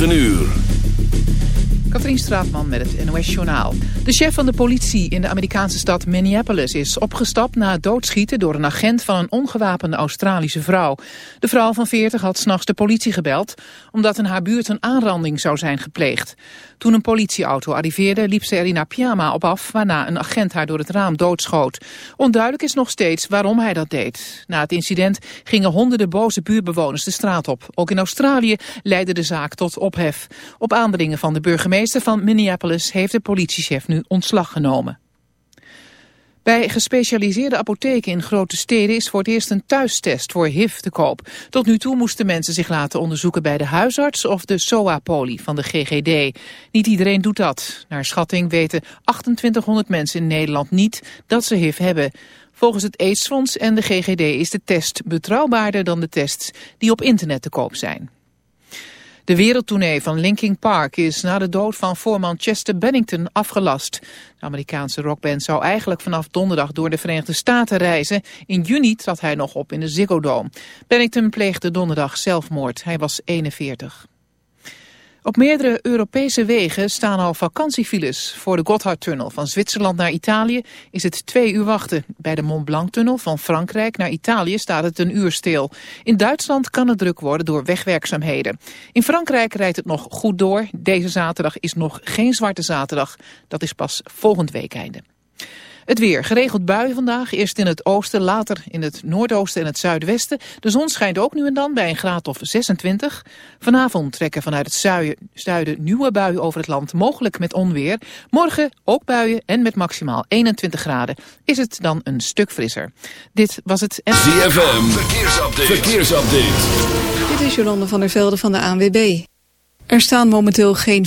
9 uur. Straatman met het NOS-journaal. De chef van de politie in de Amerikaanse stad Minneapolis is opgestapt na het doodschieten door een agent van een ongewapende Australische vrouw. De vrouw van 40 had s'nachts de politie gebeld omdat in haar buurt een aanranding zou zijn gepleegd. Toen een politieauto arriveerde liep ze er in haar pyjama op af waarna een agent haar door het raam doodschoot. Onduidelijk is nog steeds waarom hij dat deed. Na het incident gingen honderden boze buurtbewoners de straat op. Ook in Australië leidde de zaak tot ophef. Op aandringen van de burgemeester van Minneapolis heeft de politiechef nu ontslag genomen. Bij gespecialiseerde apotheken in grote steden is voor het eerst een thuistest voor HIV te koop. Tot nu toe moesten mensen zich laten onderzoeken bij de huisarts of de SOA-poli van de GGD. Niet iedereen doet dat. Naar schatting weten 2800 mensen in Nederland niet dat ze HIV hebben. Volgens het AIDS-fonds en de GGD is de test betrouwbaarder dan de tests die op internet te koop zijn. De wereldtournee van Linkin Park is na de dood van voorman Chester Bennington afgelast. De Amerikaanse rockband zou eigenlijk vanaf donderdag door de Verenigde Staten reizen. In juni trad hij nog op in de Ziggo Dome. Bennington pleegde donderdag zelfmoord. Hij was 41. Op meerdere Europese wegen staan al vakantiefiles. Voor de Gotthardtunnel van Zwitserland naar Italië is het twee uur wachten. Bij de Mont Blanc-tunnel van Frankrijk naar Italië staat het een uur stil. In Duitsland kan het druk worden door wegwerkzaamheden. In Frankrijk rijdt het nog goed door. Deze zaterdag is nog geen zwarte zaterdag. Dat is pas volgend weekende. Het weer. Geregeld buien vandaag. Eerst in het oosten, later in het noordoosten en het zuidwesten. De zon schijnt ook nu en dan bij een graad of 26. Vanavond trekken vanuit het zuiden nieuwe buien over het land. Mogelijk met onweer. Morgen ook buien en met maximaal 21 graden. Is het dan een stuk frisser. Dit was het... ZFM. Verkeersupdate. Verkeersupdate. Dit is Jolande van der Velde van de ANWB. Er staan momenteel geen...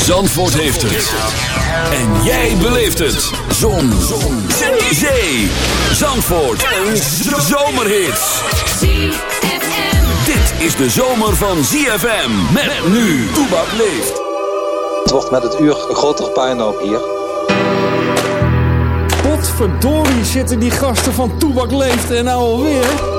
Zandvoort heeft het. En jij beleeft het. Zon. Zon. Zee. Zee. Zandvoort. Een zomerhit. Dit is de zomer van ZFM. Met nu. Toebak leeft. Het wordt met het uur een grotere puinhoop hier. Potverdorie zitten die gasten van Toebak leeft en nou alweer...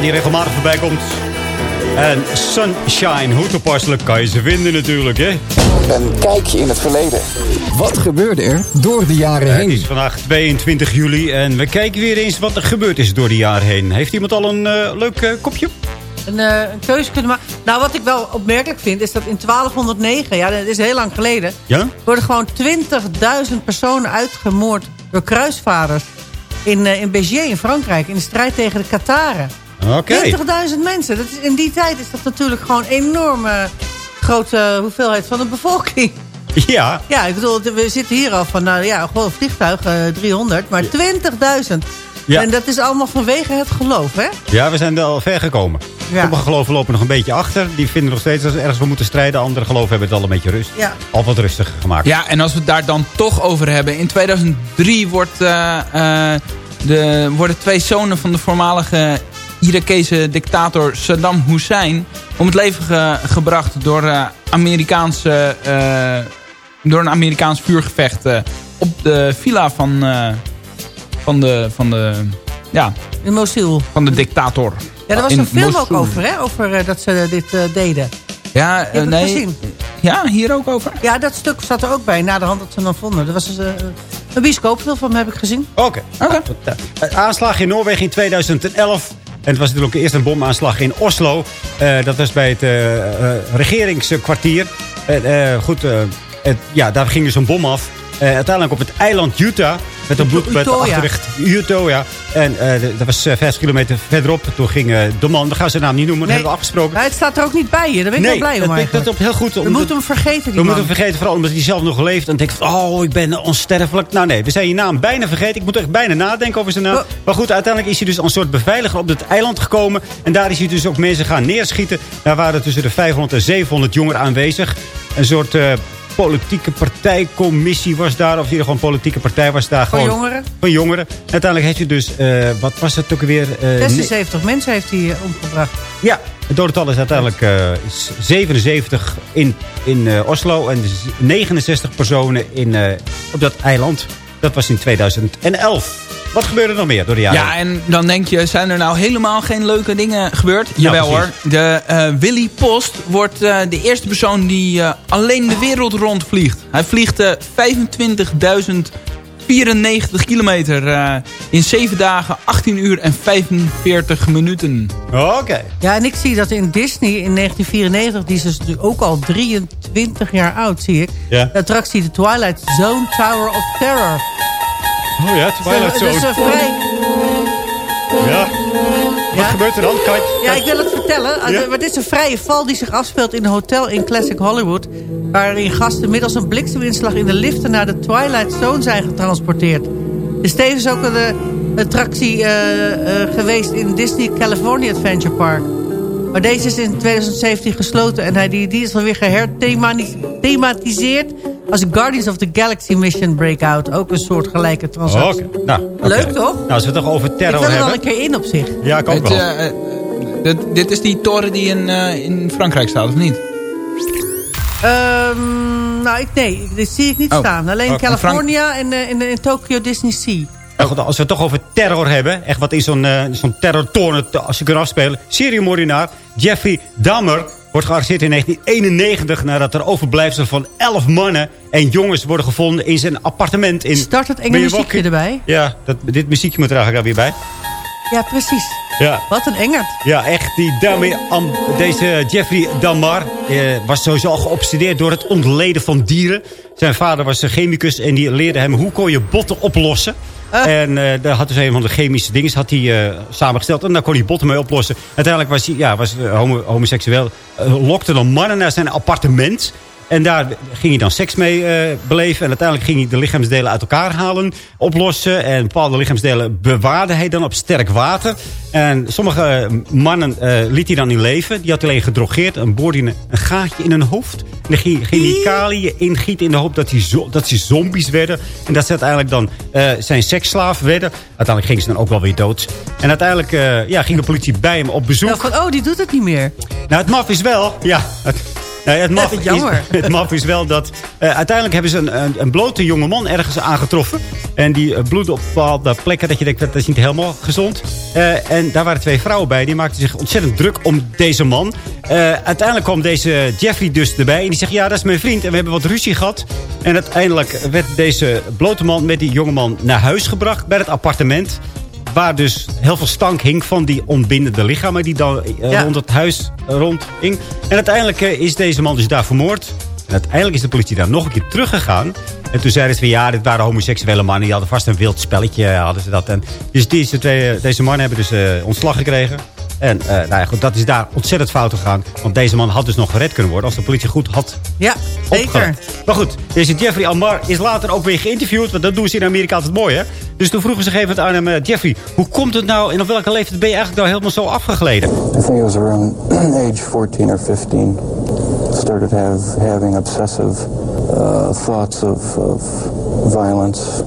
Die regelmatig voorbij komt. En Sunshine, hoe toepasselijk kan je ze vinden natuurlijk, hè? Een kijkje in het verleden. Wat gebeurde er door de jaren heen? Het is vandaag 22 juli en we kijken weer eens wat er gebeurd is door de jaren heen. Heeft iemand al een uh, leuk uh, kopje? Een, uh, een, keuze kunnen maken. Nou, wat ik wel opmerkelijk vind, is dat in 1209, ja, dat is heel lang geleden... Ja? worden gewoon 20.000 personen uitgemoord door kruisvaarders in, in Béziers in Frankrijk... in de strijd tegen de Kataren. Oké. 20.000 mensen. Dat is, in die tijd is dat natuurlijk gewoon een enorme grote hoeveelheid van de bevolking. Ja. Ja, ik bedoel, we zitten hier al van, nou ja, gewoon vliegtuig, uh, 300, maar 20.000. Ja. En dat is allemaal vanwege het geloof, hè? Ja, we zijn er al ver gekomen. Ja. Sommige geloven lopen nog een beetje achter. Die vinden nog steeds dat ze ergens voor moeten strijden. Andere geloven hebben het al een beetje rust. Ja. Al wat rustiger gemaakt. Ja, en als we het daar dan toch over hebben. In 2003 wordt, uh, uh, de, worden twee zonen van de voormalige Irakese dictator Saddam Hussein om het leven ge gebracht door, uh, Amerikaanse, uh, door een Amerikaans vuurgevecht uh, op de villa van, van de, van de, ja, in Mosul. van de dictator. Ja, er was een film Mosul. ook over, hè, over dat ze dit deden. Ja, Je nee. Gezien. Ja, hier ook over? Ja, dat stuk zat er ook bij, na de hand dat ze hem vonden. Dat was dus, een bioscoopfilm van hem, heb ik gezien. Oké. Okay. okay. Aanslag in Noorwegen in 2011. En het was natuurlijk eerst een bomaanslag in Oslo. Uh, dat was bij het uh, uh, regeringskwartier. goed, het, ja, daar ging dus een bom af. Uiteindelijk op het eiland Utah. Met een bloedbad achterricht. Utah, En dat was vijf kilometer verderop. Toen ging de man, we gaan zijn naam niet noemen, nee. hebben we afgesproken. Nou, het staat er ook niet bij je, daar ben ik nee, wel blij om dat, dat, dat heel goed. We moeten hem vergeten, die We man. moeten hem vergeten, vooral omdat hij zelf nog leeft. En denkt oh, ik ben onsterfelijk. Nou nee, we zijn je naam bijna vergeten. Ik moet echt bijna nadenken over zijn naam. Maar goed, uiteindelijk is hij dus als een soort beveiliger op het eiland gekomen. En daar is hij dus ook mensen gaan neerschieten. Daar waren tussen de 500 en 700 jongeren aanwezig. Een soort... Politieke partijcommissie was daar. Of in ieder geval een politieke partij was daar. Van gewoon, jongeren? Van jongeren. Uiteindelijk heeft hij dus, uh, wat was het ook weer? Uh, 76 mensen heeft hij omgebracht. Ja, het dodental is uiteindelijk uh, 77 in, in Oslo. En 69 personen in, op dat eiland. Dat was in 2011. Wat gebeurde er nog meer door de jaren? Ja, en dan denk je, zijn er nou helemaal geen leuke dingen gebeurd? Ja, Jawel precies. hoor. De uh, Willy Post wordt uh, de eerste persoon die uh, alleen de wereld rondvliegt. Hij vliegt 25.094 kilometer in 7 dagen, 18 uur en 45 minuten. Oké. Okay. Ja, en ik zie dat in Disney in 1994, die is dus ook al 23 jaar oud, zie ik. Ja. De attractie de Twilight Zone Tower of Terror. Oh ja, Twilight Zone. Dat is vrij... Ja. Wat ja. gebeurt er dan? Ja, ik wil het vertellen. Ja? Maar dit is een vrije val die zich afspeelt in een hotel in Classic Hollywood. Waarin gasten middels een blikseminslag in de liften naar de Twilight Zone zijn getransporteerd. Er is tevens ook een, een attractie uh, uh, geweest in Disney California Adventure Park. Maar deze is in 2017 gesloten en hij, die, die is alweer geherthematiseerd als Guardians of the Galaxy Mission Breakout. Ook een soort gelijke transactie. Okay. nou, okay. Leuk toch? Nou, als we het toch over terror hebben. Ik wil er wel een keer in op zich. Ja, ik ook het, wel. Uh, dit, dit is die toren die in, uh, in Frankrijk staat, of niet? Um, nou, ik, nee, dit zie ik niet oh. staan. Alleen Oh, California en uh, in, in Tokyo Disney Sea. Nou goed, als we het toch over terror hebben. Echt wat in zo'n uh, zo'n terrortoren als je kunt afspelen. Seriemoordenaar Jeffrey Dahmer wordt gearresteerd in 1991... nadat er overblijfselen van 11 mannen en jongens worden gevonden in zijn appartement in Start het enge muziekje erbij. Ja, dat, dit muziekje moet er eigenlijk weer bij. Ja, precies. Ja. Wat een engert. Ja, echt. Die dame, deze Jeffrey Dahmer eh, was sowieso al geobsedeerd door het ontleden van dieren. Zijn vader was een chemicus en die leerde hem hoe kon je botten oplossen. En uh, daar had dus een van de chemische dingen had hij uh, samengesteld. En daar kon hij botten mee oplossen. Uiteindelijk was hij ja, was, homo homoseksueel. lokte dan mannen naar zijn appartement. En daar ging hij dan seks mee uh, beleven. En uiteindelijk ging hij de lichaamsdelen uit elkaar halen, oplossen. En bepaalde lichaamsdelen bewaarde hij dan op sterk water. En sommige mannen uh, liet hij dan in leven. Die had alleen gedrogeerd en boorde een, een gaatje in hun hoofd. En dan ging chemicaliën ingieten in de hoop dat, hij zo, dat ze zombies werden. En dat ze uiteindelijk dan uh, zijn seksslaaf werden. Uiteindelijk gingen ze dan ook wel weer dood. En uiteindelijk ja, ging de politie bij hem op bezoek. Nou, van, oh, die doet het niet meer. Nou, het maf is wel, ja... Het, Nou ja, het, maf is het maf is wel dat... Uh, uiteindelijk hebben ze een, een, een, blote jonge man ergens aangetroffen. En die uh, bloedde op bepaalde plekken dat je denkt, dat is niet helemaal gezond. Uh, en daar waren twee vrouwen bij. Die maakten zich ontzettend druk om deze man. uiteindelijk kwam deze Jeffrey dus erbij. En die zegt, ja, dat is mijn vriend. En we hebben wat ruzie gehad. En uiteindelijk werd deze blote man met die jonge man naar huis gebracht. Bij het appartement. Waar dus heel veel stank hing van die ontbindende lichamen die dan ja. rond het huis rond hing. En uiteindelijk is deze man dus daar vermoord. En uiteindelijk is de politie daar nog een keer teruggegaan. En toen zeiden ze van ja, dit waren homoseksuele mannen. Die hadden vast een wild spelletje, hadden ze dat. En dus deze, twee, deze mannen hebben dus uh, ontslag gekregen. En uh, nou ja, goed, dat is daar ontzettend fout gegaan. Want deze man had dus nog gered kunnen worden als de politie goed had Ja, zeker. Maar goed, deze Jeffrey Ambar is later ook weer geïnterviewd. Want dat doen ze in Amerika altijd mooi, hè? Dus toen vroegen ze even aan hem... Uh, Jeffrey, hoe komt het nou en op welke leeftijd ben je eigenlijk nou helemaal zo afgegleden? I think it was around age 14 or 15. Started have, having obsessive uh, thoughts of, of violence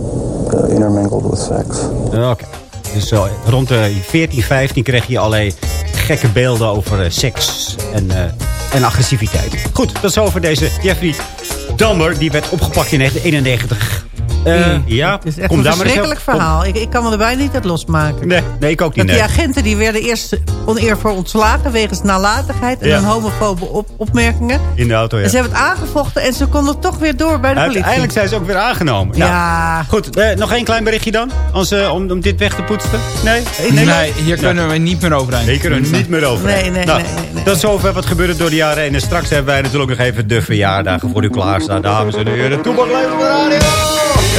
uh, intermingled with sex. Oké. Okay. Dus zo, rond de 14, 15 kreeg je allerlei gekke beelden over uh, seks en, uh, en agressiviteit. Goed, dat is over deze Jeffrey Dahmer. Die werd opgepakt in 1991. Uh, ja, het is echt een verschrikkelijk verhaal. Ik, ik kan me er bijna niet uit losmaken. Nee, nee ik ook niet. Dat die agenten die werden eerst oneervol ontslagen... wegens nalatigheid en ja. een homofobe op, opmerkingen. In de auto, ja. En ze hebben het aangevochten en ze konden toch weer door bij de politie. Uiteindelijk zijn ze ook weer aangenomen. Ja. Nou, goed, eh, nog één klein berichtje dan? Als, uh, om, om dit weg te poetsen? Nee? Nee, nee hier kunnen we niet meer overheen. Hier kunnen we niet meer overheen. Nee, nee, nou, nee, nee, nee. Dat is over wat gebeurde door de jaren heen. En straks hebben wij natuurlijk nog even de verjaardagen voor u klaarstaan. Dames en heren, Toepak de radio!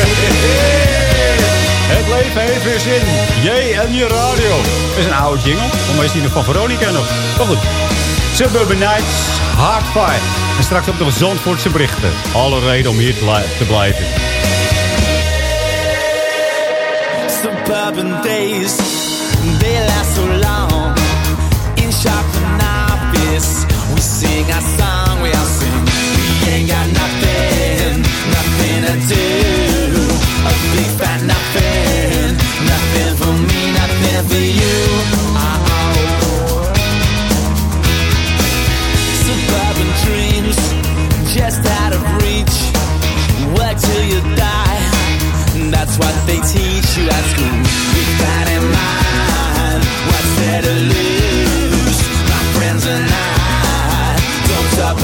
Het leven heeft weer zin. Jij en je radio. Is een oude jingle. Voor mij is die nog van Veronica nog. Maar goed. Suburban Nights, Hard Fire. En straks ook nog Zandvoortse berichten. Alle reden om hier te blijven. Suburban days, they last so long. In shop and we sing our song,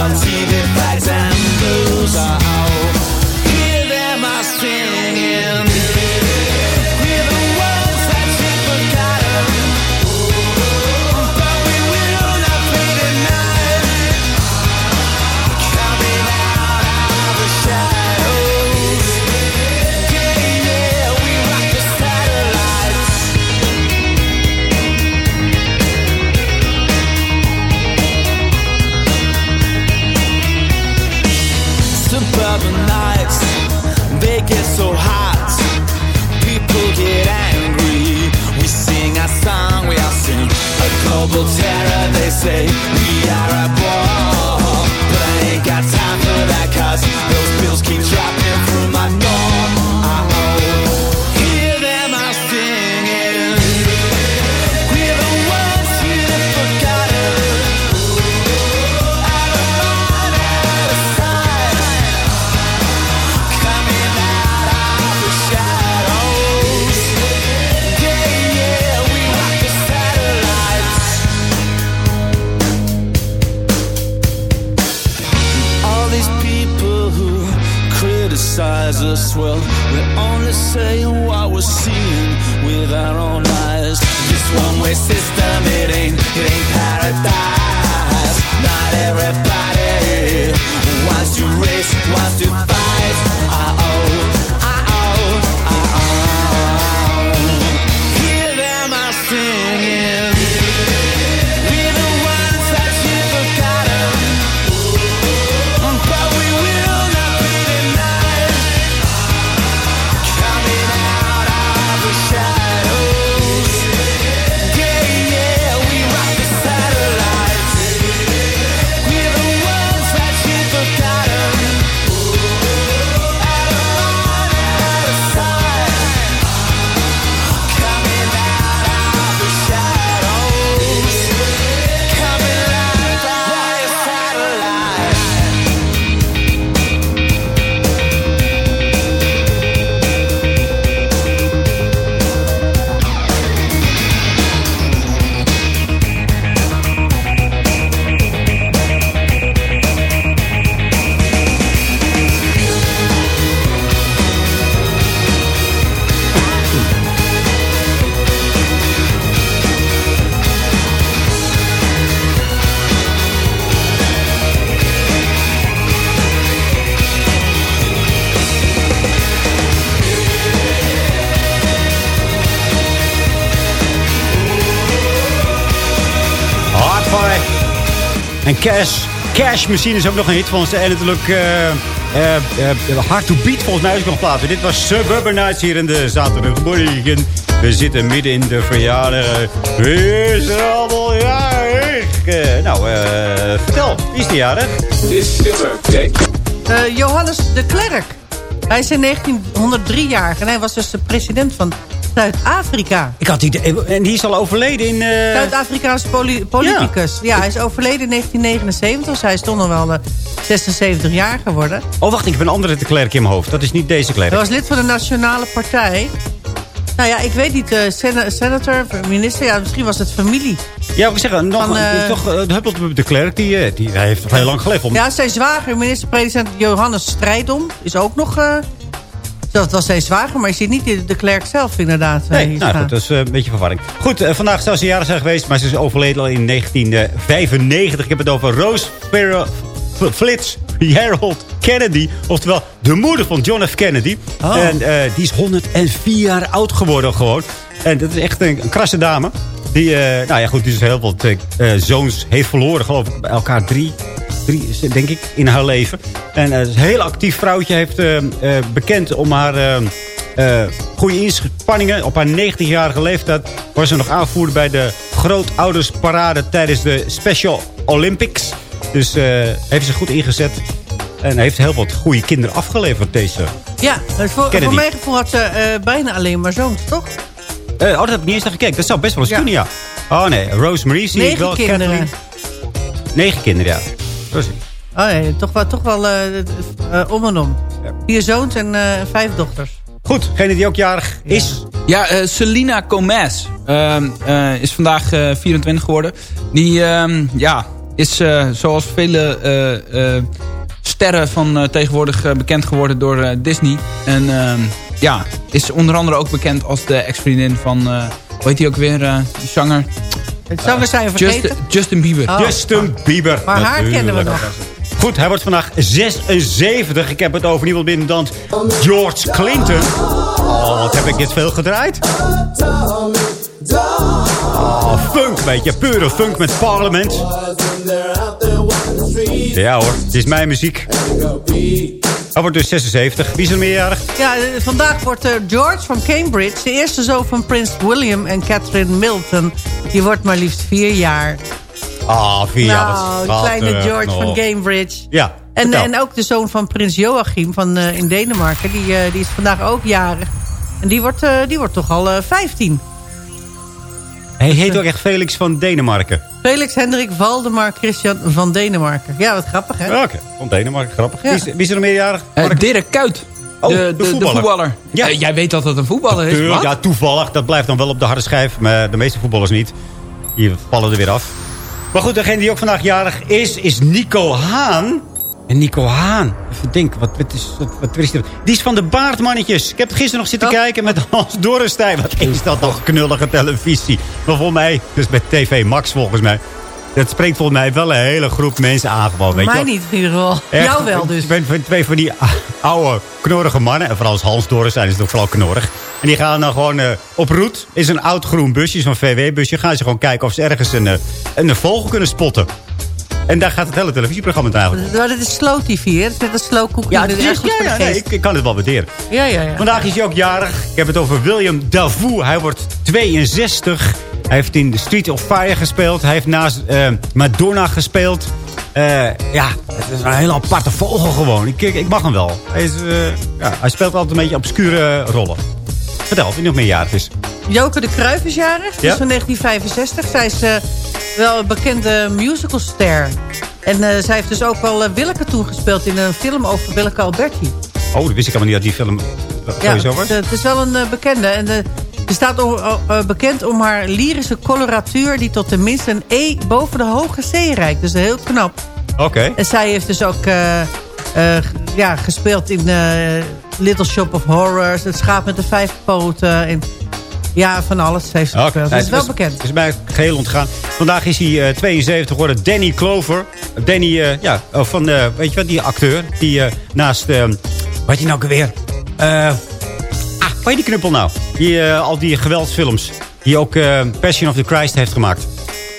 Conceived by some blues a terror. They say Cash, Cash Machine is ook nog een hit van ze. En natuurlijk eh, eh, eh, Hard to Beat volgens mij is nog platen. Dit was Suburban Nights hier in de zaterdagmorgen. We zitten midden in de verjaardag. Is er allemaal jarig? Nou, eh, vertel. Wie is de jarig? Is birthday. Eh, Johannes de Klerk. Hij is in 1903 jaar en hij was dus de president van Zuid-Afrika. Ik had die, en die is al overleden in... eh, Zuid-Afrikaanse poli- politicus. Ja. hij is overleden in 1979, dus hij is toch nog wel eh, 76 jaar geworden. Oh, wacht, ik heb een andere de Klerk in mijn hoofd. Dat is niet deze Klerk. Hij was lid van de Nationale Partij. Nou ja, ik weet niet, eh, sen- senator, minister, ja, misschien was het familie. Ja, ik zeg, nog, Van, eh, toch, eh, de de Klerk, die, eh, die hij heeft heel lang geleefd. Om, Ja, zijn zwager, minister-president Johannes Strijdom, is ook nog... dat was zijn zwager, maar je ziet niet de, de klerk zelf inderdaad. eh, Nee, nou goed, dat is eh, een beetje verwarring. Goed, eh, vandaag zou ze jarig zijn geweest, maar ze is overleden al in 1995. Ik heb het over Rose Farrell- F- Flitz Harold Kennedy. Oftewel de moeder van John F. Kennedy. Oh. En die is 104 jaar oud geworden gewoon. En dat is echt een, een krasse dame. Die, eh, nou ja goed, die dus heel veel eh, eh, zoons heeft verloren. Geloof ik bij elkaar drie, drie denk ik, in haar leven. En is een heel actief vrouwtje. Heeft bekend om haar... eh, goede inspanningen. Op haar 90-jarige leeftijd was ze nog aanvoerder bij de grootoudersparade tijdens de Special Olympics. Dus heeft ze goed ingezet. En heeft heel wat goede kinderen afgeleverd, deze. Ja, voor, voor mijn gevoel had ze bijna alleen maar zoons, toch? Eh, oh, dat heb ik niet eens naar gekeken. Dat zou best wel eens Ja. kunnen, ja. Oh nee, Rosemary zie ik Negen wel. kinderen. Kathleen. Negen kinderen, ja. Precies. Oh nee, toch wel, toch wel eh, eh, om en om. Vier zoons en eh, vijf dochters. Goed, degene die ook jarig is. Ja, eh, Selena Gomez ehm, eh, is vandaag eh, 24 geworden. Die ehm, ja, is eh, zoals vele eh, eh, sterren van eh, tegenwoordig bekend geworden door eh, Disney. En ehm, ja, is onder andere ook bekend als de ex-vriendin van... eh hoe heet die ook weer? eh die zanger? Het zangers zijn we vergeten. Justin, Justin Bieber. Oh. Justin Bieber. Maar haar kennen we nog. Goed, hij wordt vandaag 76. Ik heb het over niemand minder dan George Clinton. Oh, wat heb ik dit veel gedraaid? Oh, funk, beetje. Pure funk met Parliament. Ja hoor, het is mijn muziek. Hij wordt dus 76. Wie is er meerjarig? Ja, eh, vandaag wordt eh, George van Cambridge, de eerste zoon van prins William en Catherine Milton. Die wordt maar liefst vier jaar. Ah, vier jaar. nou, de kleine schattig George nog. van Cambridge. Ja, En, en ook de zoon van prins Joachim van, eh, in Denemarken. Die, eh, die is vandaag ook jarig. En die wordt, eh, die wordt toch al eh 15. Hij heet ook echt Felix van Denemarken. Felix Hendrik Valdemar Christian van Denemarken. Ja, wat grappig hè? Ja, Oké, van Denemarken, grappig. Ja. Wie, is, wie is er nog meerjarig? Eh, Mark? Dirk Kuyt. Oh, de, de de, de voetballer. Ja. Eh, jij weet dat het een voetballer is. Tuurlijk, Wat? ja, toevallig. Dat blijft dan wel op de harde schijf. Maar de meeste voetballers niet. Die vallen er weer af. Maar goed, degene die ook vandaag jarig is, is Nico Haan. En Nico Haan, even denken, wat, wat, is, wat, wat is die? Die is van de Baardmannetjes. Ik heb gisteren nog zitten Oh. kijken met Hans Dorrestein. Wat is dat nog knullige televisie. Maar volgens mij, dus bij TV Max volgens mij. Dat spreekt volgens mij wel een hele groep mensen aan gewoon. Weet Mij niet in ieder geval. Echt, Jou wel dus. Ik ben van twee van die oude, knorrige mannen. En vooral als Hans Doris zijn, is het ook vooral knorrig. En die gaan dan gewoon eh, op route. Is een oud groen busje, zo'n VW-busje. Gaan ze gewoon kijken of ze ergens een, eh, een vogel kunnen spotten. En daar gaat het hele televisieprogramma eigenlijk. Maar dat is slow TV, hè? Dat is net een slow cookie. Ja, is ja, ja nee, ik, ik kan het wel waarderen. Ja, ja, ja. Vandaag is hij ook jarig. Ik heb het over William Dafoe. Hij wordt 62. Hij heeft in Street of Fire gespeeld. Hij heeft naast eh, Madonna gespeeld. Eh, ja, het is een hele aparte vogel gewoon. Ik, ik, ik mag hem wel. Hij, is, eh, ja, hij speelt altijd een beetje obscure rollen. Vertel, wie nog meer jarig is. Joke de Cruijff is jarig. Ja? is van 1965. Zij is eh, wel een bekende musicalster. En eh, zij heeft dus ook wel uh, Willeke toen gespeeld in een film over Willeke Alberti. Oh, dat wist ik helemaal niet dat die film Ja, sowieso was. het, het is wel een eh, bekende. En eh, ze staat eh, bekend om haar lyrische coloratuur... die tot tenminste een E boven de hoge C reikt. Dus heel knap. Oké. En zij heeft dus ook eh, eh, ja, gespeeld in eh, Little Shop of Horrors... Het schaap met de vijf poten... En, ja, van alles heeft ze gespeeld. Nee, Dat is wel bekend. Het is mij geheel ontgaan. Vandaag is hij eh, 72 geworden. Danny Clover. Danny, eh, ja, oh, van, eh, weet je wat, die acteur. Die eh, naast, eh wat je nou weer? Eh ah, waar je die knuppel nou? Die, eh, al die geweldsfilms. Die ook eh, Passion of the Christ heeft gemaakt.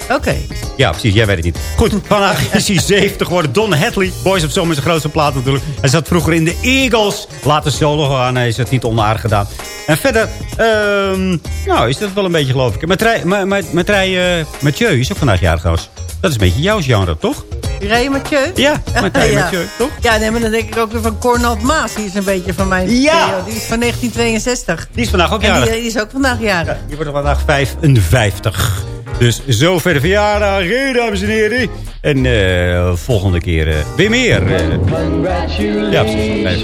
Oké. Ja, precies. Jij weet het niet. Goed, vandaag is hij 70 geworden. Don Hadley. Boys of Summer is zijn grootste plaat natuurlijk. Hij zat vroeger in de Eagles. Later solo gaan. Hij is het niet onaardig gedaan. En verder, ehm, nou, is dat wel een beetje geloof ik. Matrij, Ma- Ma- Matrij, eh, Mathieu is ook vandaag jarig trouwens. Dat is een beetje jouw genre, toch? Ray Mathieu? Ja, Mathieu, ja. Mathieu, toch? Ja, nee, maar dan denk ik ook weer van Cornald Maas. Die is een beetje van mijn Ja. Die is van 1962. Die is vandaag ook En jarig. die, die is ook vandaag jarig. Die wordt vandaag 55. Dus zover de verjaardag, eh, dames en heren. En eh, volgende keer eh, weer meer. eh. ja, precies.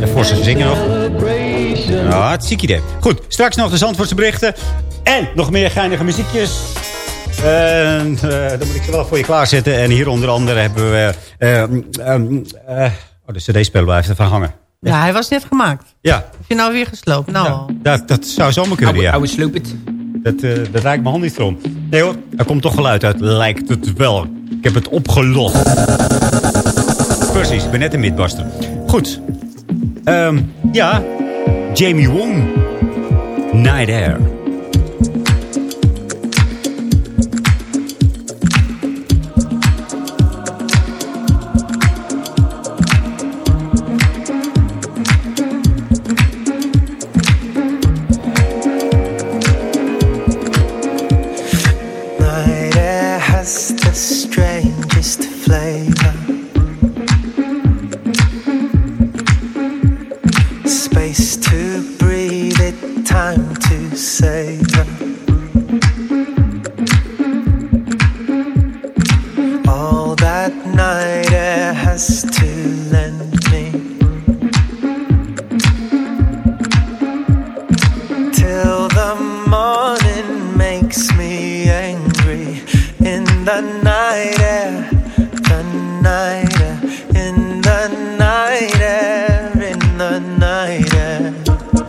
En voor ze zingen nog. Nou, hartstikke idee. Goed, straks nog de Zandvoortse berichten. En nog meer geinige muziekjes. En eh, dan moet ik ze wel voor je klaarzetten. En hier onder andere hebben we... eh, oh, de cd-speler blijft ervan hangen. Ja, hij was net gemaakt. Ja, Heb je nou weer gesloopt? Nou dat, dat zou zomaar kunnen, ja. Oude sloop het. Dat, eh dat raakt mijn hand niet om. Nee hoor, er komt toch geluid uit. Lijkt het wel. Ik heb het opgelost. Precies, ik ben net een midbaster. Goed. Ehm, ja, Jamie Wong. Night Air. Thank you.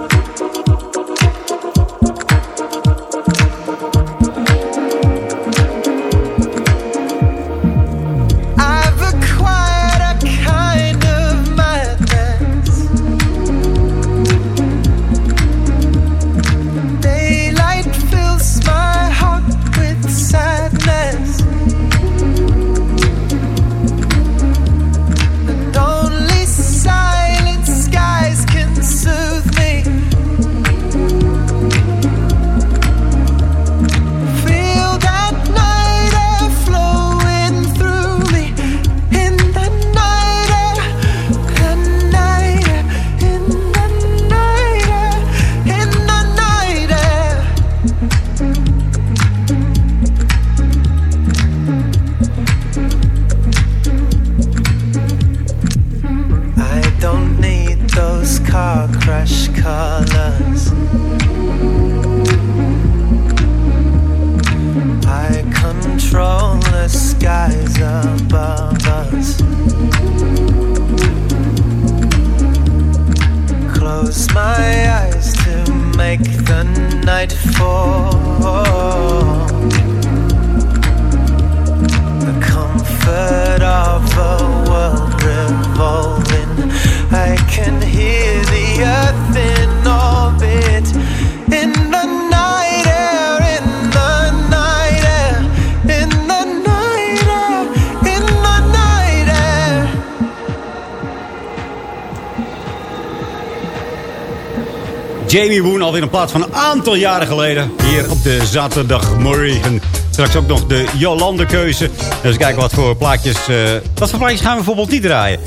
Alweer een plaats van een aantal jaren geleden. Hier op de zaterdagmorgen. Straks ook nog de Jolande keuze. Dus kijken wat voor plaatjes... eh, wat voor plaatjes gaan we bijvoorbeeld niet draaien?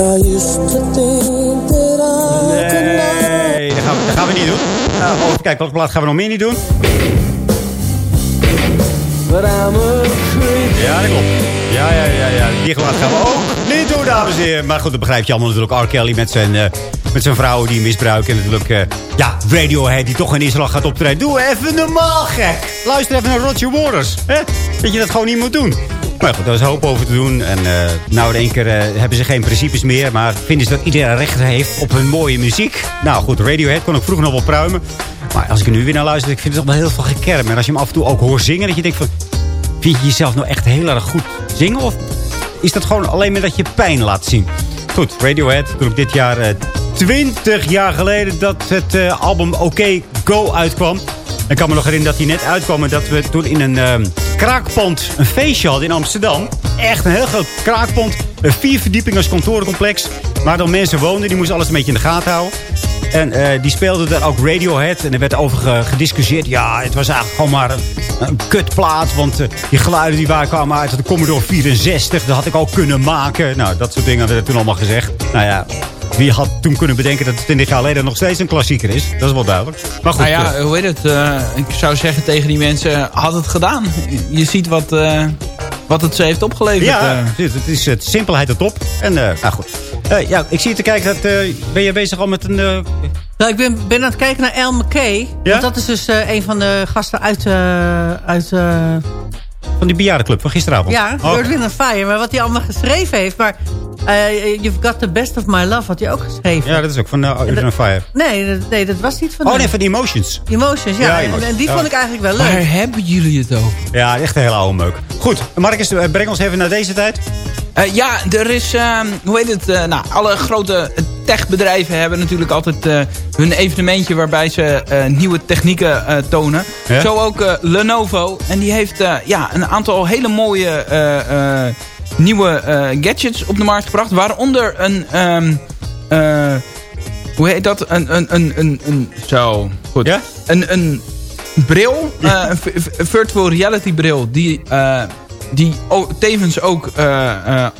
Nee, dat gaan we, dat gaan we niet doen. Nou, even kijken, wat plaat gaan we nog meer niet doen? Ja, dat klopt. Ja, ja, ja, ja. Die geluid gaan we ook niet doen, dames en heren. Maar goed, dat begrijp je allemaal natuurlijk. R. Kelly met zijn, eh, met zijn vrouwen die misbruiken. En natuurlijk, eh, ja, Radiohead die toch in Israël gaat optreden. Doe even normaal, gek. Luister even naar Roger Waters. Hè? Dat je dat gewoon niet moet doen. Maar goed, daar is hoop over te doen. En eh, nou, in één keer eh, hebben ze geen principes meer. Maar vinden ze dat iedereen recht heeft op hun mooie muziek. Nou goed, Radiohead kon ik vroeger nog wel pruimen. Maar als ik er nu weer naar luister, ik vind het toch wel heel veel gekerm. En als je hem af en toe ook hoort zingen, dat je denkt van... Vind je jezelf nou echt heel erg goed zingen? Of is dat gewoon alleen maar dat je pijn laat zien? Goed, Radiohead, toen dit jaar 20 jaar geleden dat het eh, album OK Go uitkwam. Ik kan me nog herinneren dat hij net uitkwam en dat we toen in een, eh, kraakpand een feestje hadden in Amsterdam. Echt een heel groot kraakpand. Een vier verdiepingers kantorencomplex. Waar dan mensen woonden. Die moesten alles een beetje in de gaten houden. En eh, die speelden daar ook Radiohead. En er werd over ge- gediscussieerd. Ja, het was eigenlijk gewoon maar een, kutplaat. Want eh, die geluiden die waar kwamen uit de Commodore 64. Dat had ik ook kunnen maken. Nou, dat soort dingen werden toen allemaal gezegd. Nou ja, wie had toen kunnen bedenken dat het 20 jaar geleden nog steeds een klassieker is? Dat is wel duidelijk. Maar goed. Nou ja, eh, hoe heet het? eh, ik zou zeggen tegen die mensen, had het gedaan. Je ziet wat, eh, wat het ze heeft opgeleverd. ja, het, is het simpelheid op top. En eh, nou goed. Ja, ik zie te kijken dat... eh, ben je bezig al met een... eh, Nou, ik ben, ben aan het kijken naar El McKay. Ja? Want dat is dus eh, een van de gasten uit... eh, uit eh, van die bejaardenclub van gisteravond? ja, Earth, Wind Fire. Maar wat hij allemaal geschreven heeft. Maar eh, You've Got the Best of My Love had hij ook geschreven. Ja, dat is ook van uh, Earth and Fire. Nee, dat, nee, dat was niet van Oh hem. nee, van Emotions. Emotions, ja. Ja, En- Emotions. En, die Ja. vond ik eigenlijk wel leuk. Waar hebben jullie het over? Ja, echt een hele oude meuk. Goed, Marcus, eh, breng ons even naar deze tijd. Eh, ja, er is, ehm, hoe heet het, eh, nou, alle grote techbedrijven hebben natuurlijk altijd eh, hun evenementje waarbij ze eh, nieuwe technieken eh, tonen. Ja? Zo ook Lenovo. En die heeft ja, een aantal hele mooie nieuwe gadgets op de markt gebracht. Waaronder een, eh, hoe heet dat? Een, een, een, een, een zo, goed. Ja? Een, een bril, een virtual reality bril, die, die tevens ook eh, eh,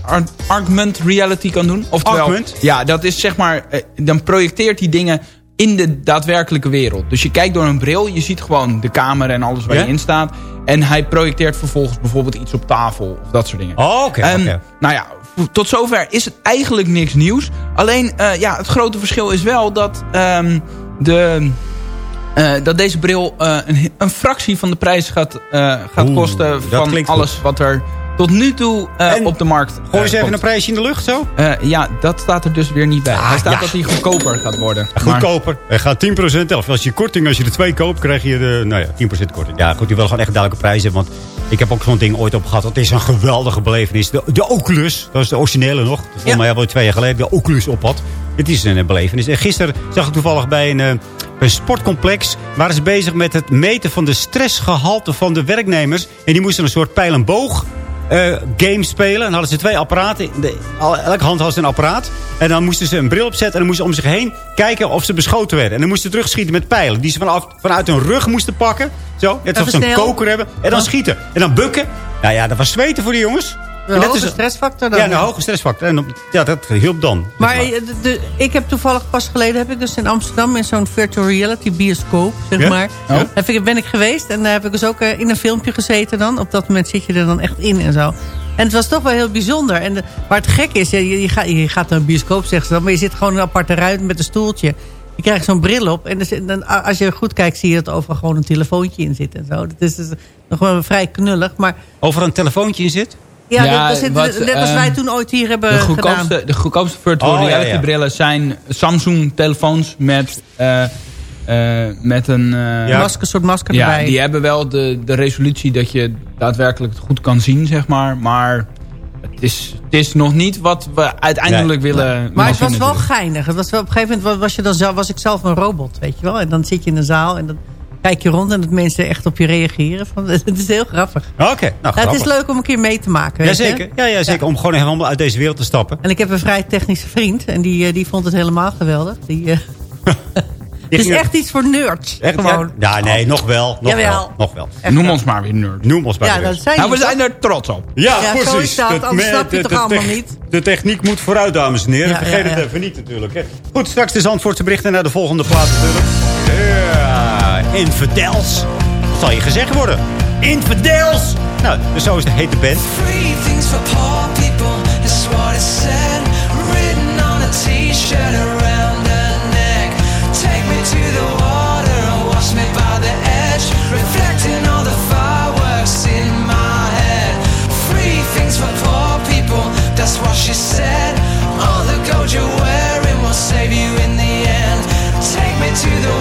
augmented reality kan doen. Oftewel, Augment? Ja, dat is zeg maar, eh, dan projecteert die dingen in de daadwerkelijke wereld. Dus je kijkt door een bril, je ziet gewoon de kamer en alles waar je in staat. En hij projecteert vervolgens bijvoorbeeld iets op tafel of dat soort dingen. Oh, oké. Nou ja, tot zover is het eigenlijk niks nieuws. Alleen, ja, het grote verschil is wel dat, ehm, de, eh, dat deze bril eh, een, een fractie van de prijs gaat, eh, gaat Oeh, kosten dat van alles wat er tot nu toe eh, En op de markt Gooi eens even komt. een prijsje in de lucht zo. Eh, ja, dat staat er dus weer niet bij. Ah, hij staat ja. dat hij goedkoper gaat worden. Maar- Goedkoper. Er gaat 10% af. Als je korting, als je er twee koopt, krijg je de, nou ja, 10% korting. Ja, goed, die wil gewoon echt duidelijke prijzen. Want ik heb ook zo'n ding ooit op gehad. Het is een geweldige belevenis. De, de Oculus, dat is de originele nog. Dat volgens mij al wel twee jaar geleden de Oculus op had. Het is een belevenis. En gisteren zag ik toevallig bij een, eh, een sportcomplex... waren ze bezig met het meten van de stressgehalte van de werknemers. En die moesten een soort pijl en boog eh, game spelen. En dan hadden ze twee apparaten. De, elke hand had ze een apparaat. En dan moesten ze een bril opzetten. En dan moesten ze om zich heen kijken of ze beschoten werden. En dan moesten ze terugschieten met pijlen. Die ze vanaf, vanuit hun rug moesten pakken. Zo, net alsof ze een koker hebben. En dan schieten. En dan bukken. Nou ja, dat was zweten voor die jongens. Een En dat hoge is- stressfactor dan. Ja, een hoge stressfactor. En op- ja, dat hielp dan. Maar eh, de, de- ik heb toevallig pas geleden, heb ik dus in Amsterdam in zo'n virtual reality bioscoop, zeg Ja? maar. Oh. Heb ik, ben ik geweest en daar heb ik dus ook eh, in een filmpje gezeten dan. Op dat moment zit je er dan echt in en zo. En het was toch wel heel bijzonder. En de, maar het gek is, je, je, gaat, je gaat naar een bioscoop, zeggen ze dan, maar je zit gewoon in een aparte ruimte met een stoeltje. Je krijgt zo'n bril op. En, dus, en als je goed kijkt, zie je dat overal gewoon een telefoontje in zit en zo. Dat is dus nog wel vrij knullig. Maar Over een telefoontje in zit? Ja, Ja, dat, dat zit, wat, net als wij ehm, toen ooit hier hebben De gedaan. goedkoopste, de goedkoopste virtual Oh, reality ja. brillen zijn Samsung telefoons met, eh, eh, met een... eh, Ja. Masker, soort masker ja, erbij. die hebben wel de, de resolutie dat je daadwerkelijk het goed kan zien, zeg maar. Maar het is, het is nog niet wat we uiteindelijk willen willen Maar het was wel geinig. Het was wel, op een gegeven moment was, je dan zelf, was ik zelf een robot, weet je wel. En dan zit je in een zaal en dan kijk je rond en dat mensen echt op je reageren. Van, het is heel grappig. Oké, nou Ja, het is leuk om een keer mee te maken. weet je. Jazeker, ja, ja, zeker. om gewoon helemaal uit deze wereld te stappen. En ik heb een vrij technische vriend en die, eh, die vond het helemaal geweldig. Die, eh, het is echt iets voor nerds. Echt, gewoon. ja, ja, nee, nog wel. Nog Jawel. wel. Nog wel. Echt Noem wel. ons maar weer nerd. Noem ons maar Ja, weer. dat zijn Nou, we zijn er trots op. Ja, Ja, zo precies. is dat. Anders me- snap je toch allemaal niet? De techniek moet vooruit, dames en heren. Ja, Vergeet ja, ja. het even niet natuurlijk. Hè. Goed, straks de Zandvoortse berichten naar de volgende plaats natuurlijk. Ja, infidels. Zal je gezegd worden. Infidels! Nou, dus zo is de hete band. Free things for poor people, what it said. Written on a t-shirt around her neck. Take me to the water wash me by the edge. Reflecting all the fireworks in my head. Free things for poor people, that's what she said. All the gold you're wearing will save you in the end. Take me to the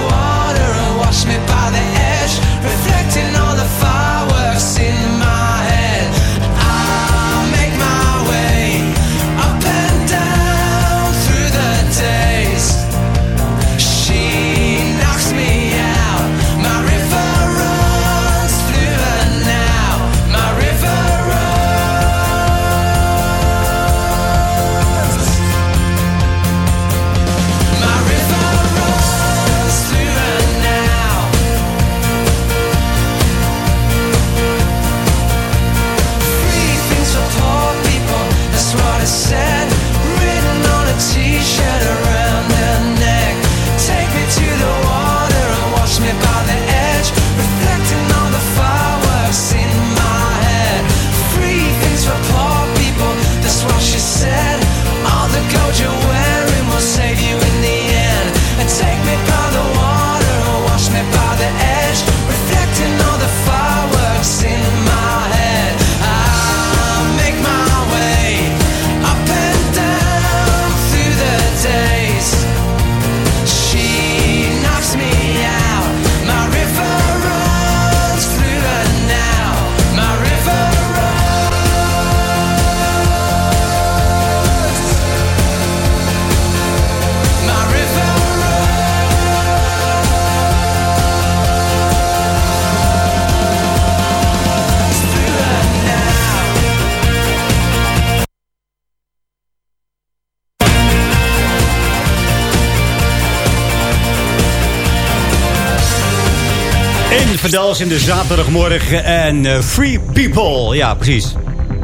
Infidels in de zaterdagmorgen en eh, Free People. Ja, precies.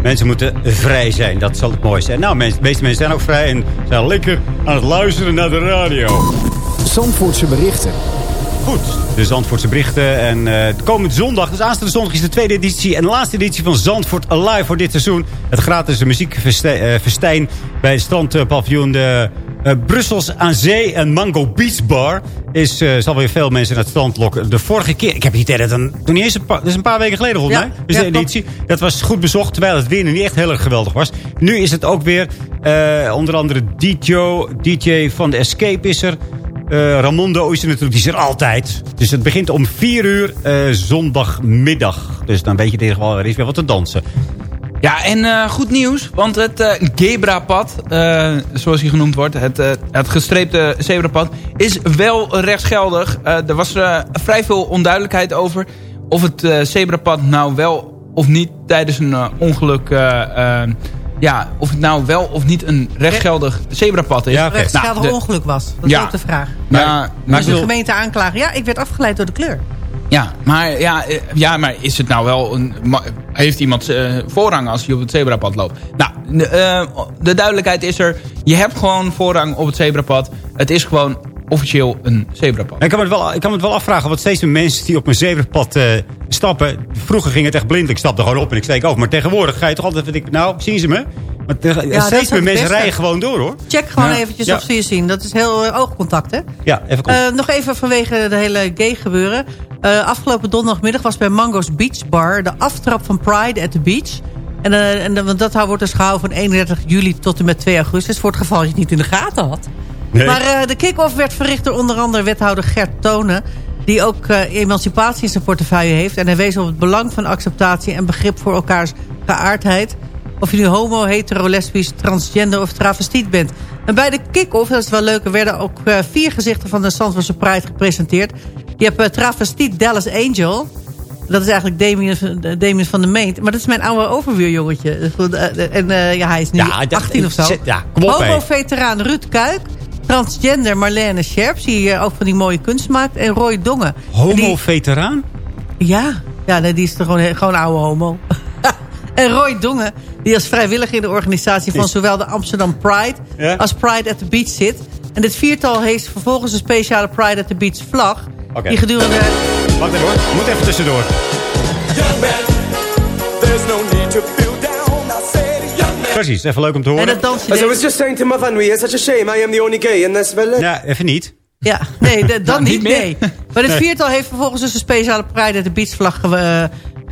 Mensen moeten vrij zijn, dat zal het mooiste zijn. Nou, mensen, de meeste mensen zijn ook vrij en zijn lekker aan het luisteren naar de radio. Zandvoortse berichten. Goed, de Zandvoortse berichten. En uh, komende zondag, dus aanstaande zondag is de tweede editie... en de laatste editie van Zandvoort Alive voor dit seizoen. Het gratis muziekfestijn bij het strandpaviljoen... de uh, Brussels aan Zee en Mango Beach Bar... Is, uh, zal weer veel mensen naar het strand lokken. De vorige keer, ik heb idee dat een, toen niet eens een paar, dat is een paar weken geleden volgens Ja, mij. Dus ja, de editie. klopt. Dat was goed bezocht, terwijl het weer niet echt heel erg geweldig was. Nu is het ook weer, eh, onder andere DJ, DJ van de Escape is er. Eh, Ramondo is er natuurlijk, die is er altijd. Dus het begint om 4 uur eh, zondagmiddag. Dus dan weet je tegen wel, er is weer wat te dansen. Ja, en eh, goed nieuws, want het eh Gebra-pad, eh, zoals hij genoemd wordt, het, eh, het gestreepte zebrapad, is wel rechtsgeldig. Eh, er was eh, vrij veel onduidelijkheid over of het eh, zebrapad nou wel of niet tijdens een ongeluk... ja, of het nou wel of niet een rechtsgeldig zebrapad is. Ja, oké. rechtsgeldig Nou, de- ongeluk was. Dat is Ja. ook de vraag. Ja, maar Maar ik de gemeente aanklagen. Ja, ik werd afgeleid door de kleur. Ja, maar, ja, eh, ja, maar is het nou wel een... Heeft iemand eh, voorrang als hij op het zebrapad loopt? Nou, de, eh, de duidelijkheid is er. Je hebt gewoon voorrang op het zebrapad. Het is gewoon officieel een zebrapad. En ik kan, me het wel, ik kan me het wel afvragen, want steeds meer mensen die op een zebrapad eh, stappen... Vroeger ging het echt blind, ik stapte gewoon op en ik steek over. Maar tegenwoordig ga je toch altijd, ik, nou, zien ze me? Maar is steeds meer mensen beste. rijden gewoon door, hoor. Check gewoon Ja. eventjes Ja. of ze je zien. Dat is heel oogcontact, hè? Ja, even. Eh, nog even vanwege de hele gay gebeuren. Eh, afgelopen donderdagmiddag was bij Mango's Beach Bar... de aftrap van Pride at the Beach. En, eh, en, want dat wordt dus gehouden van 31 juli tot en met 2 augustus... voor het geval je het niet in de gaten had. Nee. Maar eh, de kick-off werd verricht door onder andere wethouder Gert Tonen... die ook emancipatie in zijn portefeuille heeft... en hij wees op het belang van acceptatie en begrip voor elkaars geaardheid... of je nu homo, hetero, lesbisch, transgender of travestiet bent. En bij de kick-off, dat is wel leuk... er werden ook vier gezichten van de Zandvoortse Pride gepresenteerd. Je hebt eh, travestiet Dallas Angel... Dat is eigenlijk Damien, Damien van de Meent. Maar dat is mijn oude overbuurjongetje. En eh, ja, hij is nu Ja, dat- 18 of zo. zet- ja, kom op, hé. Homo-veteraan Ruud Kuik. Transgender Marlene Scherps, die eh, ook van die mooie kunst maakt. En Roy Dongen. En Homo-veteraan? ja, ja nee, die is toch gewoon, gewoon oude homo. en Roy Dongen, die als vrijwilliger in de organisatie van zowel de Amsterdam Pride Ja? als Pride at the Beach zit. En dit viertal heeft vervolgens een speciale Pride at the Beach vlag. Oké. Die gedurende... Wacht even hoor, moet even tussendoor. There's no need to feel down. I said, young man. Precies, even leuk om te En horen. dat dansje... As I was just saying to my family, it's such a shame I am the only gay in this village. Ja, even niet. Ja, nee, de- dan niet niet, meer. nee. Maar het viertal heeft vervolgens dus een speciale Pride at the Beach vlag ge- eh,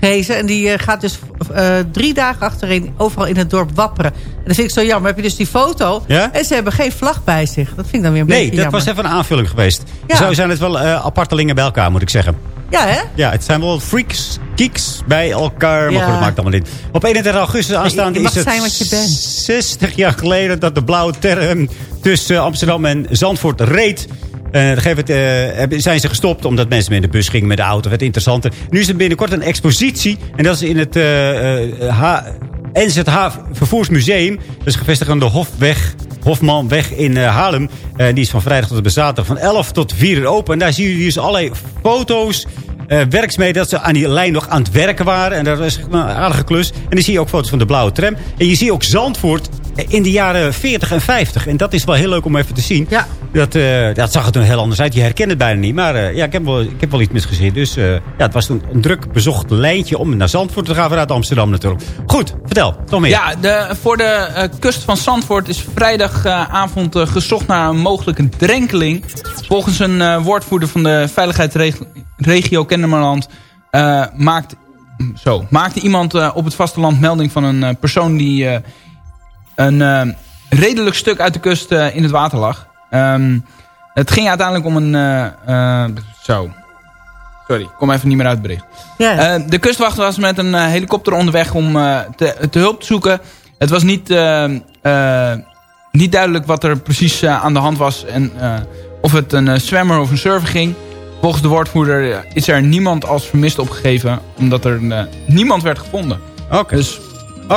gehezen. En die eh, gaat dus eh, drie dagen achtereen overal in het dorp wapperen. En dat vind ik zo jammer. Heb je dus die foto. Ja? En ze hebben geen vlag bij zich. Dat vind ik dan weer een Nee, beetje dat jammer. was even een aanvulling geweest. Ja. Zo zijn het wel eh, apartelingen bij elkaar, moet ik zeggen. Ja, hè? Ja, het zijn wel freaks, geeks bij elkaar. Maar Ja. goed, dat maakt allemaal niet. Op 31 augustus aanstaande je is het zijn wat je bent. 60 jaar geleden dat de blauwe term tussen Amsterdam en Zandvoort reed. Eh, op eh, zijn ze gestopt omdat mensen met de bus gingen met de auto. werd interessanter. Nu is er binnenkort een expositie. En dat is in het eh, eh, NZH Vervoersmuseum. Dat is gevestigd aan de Hofweg, Hofmanweg in eh, Haarlem. Die is van vrijdag tot en met zaterdag van 11 tot 4 uur open. En daar zien jullie dus allerlei foto's eh werkzaamheden dat ze aan die lijn nog aan het werken waren. En dat echt een aardige klus. En dan zie je ook foto's van de blauwe tram. En je ziet ook Zandvoort in de jaren 40 en 50. En dat is wel heel leuk om even te zien. Ja. Dat, eh, dat zag er toen heel anders uit. Je herkent het bijna niet. Maar eh, ja, ik heb, wel, ik heb wel iets mis gezien. Dus eh, ja, het was toen een druk bezocht lijntje om naar Zandvoort te gaan vanuit Amsterdam natuurlijk. Goed, vertel. Nog meer. Ja, de, voor de kust van Zandvoort is vrijdagavond gezocht naar een mogelijke drenkeling. Volgens een woordvoerder van de veiligheidsregio Kennemerland maakt, zo, maakte iemand op het vasteland melding van een persoon die een redelijk stuk uit de kust in het water lag. Ehm, het ging uiteindelijk om een... eh, eh, zo. Sorry, ik kom even niet meer uit het bericht. Ja. Eh, de kustwacht was met een helikopter onderweg om eh, te, te hulp te zoeken. Het was niet, niet duidelijk wat er precies aan de hand was. En eh, of het een zwemmer of een surfer ging. Volgens de woordvoerder is er niemand als vermist opgegeven. Omdat er eh, niemand werd gevonden. Oké. Dus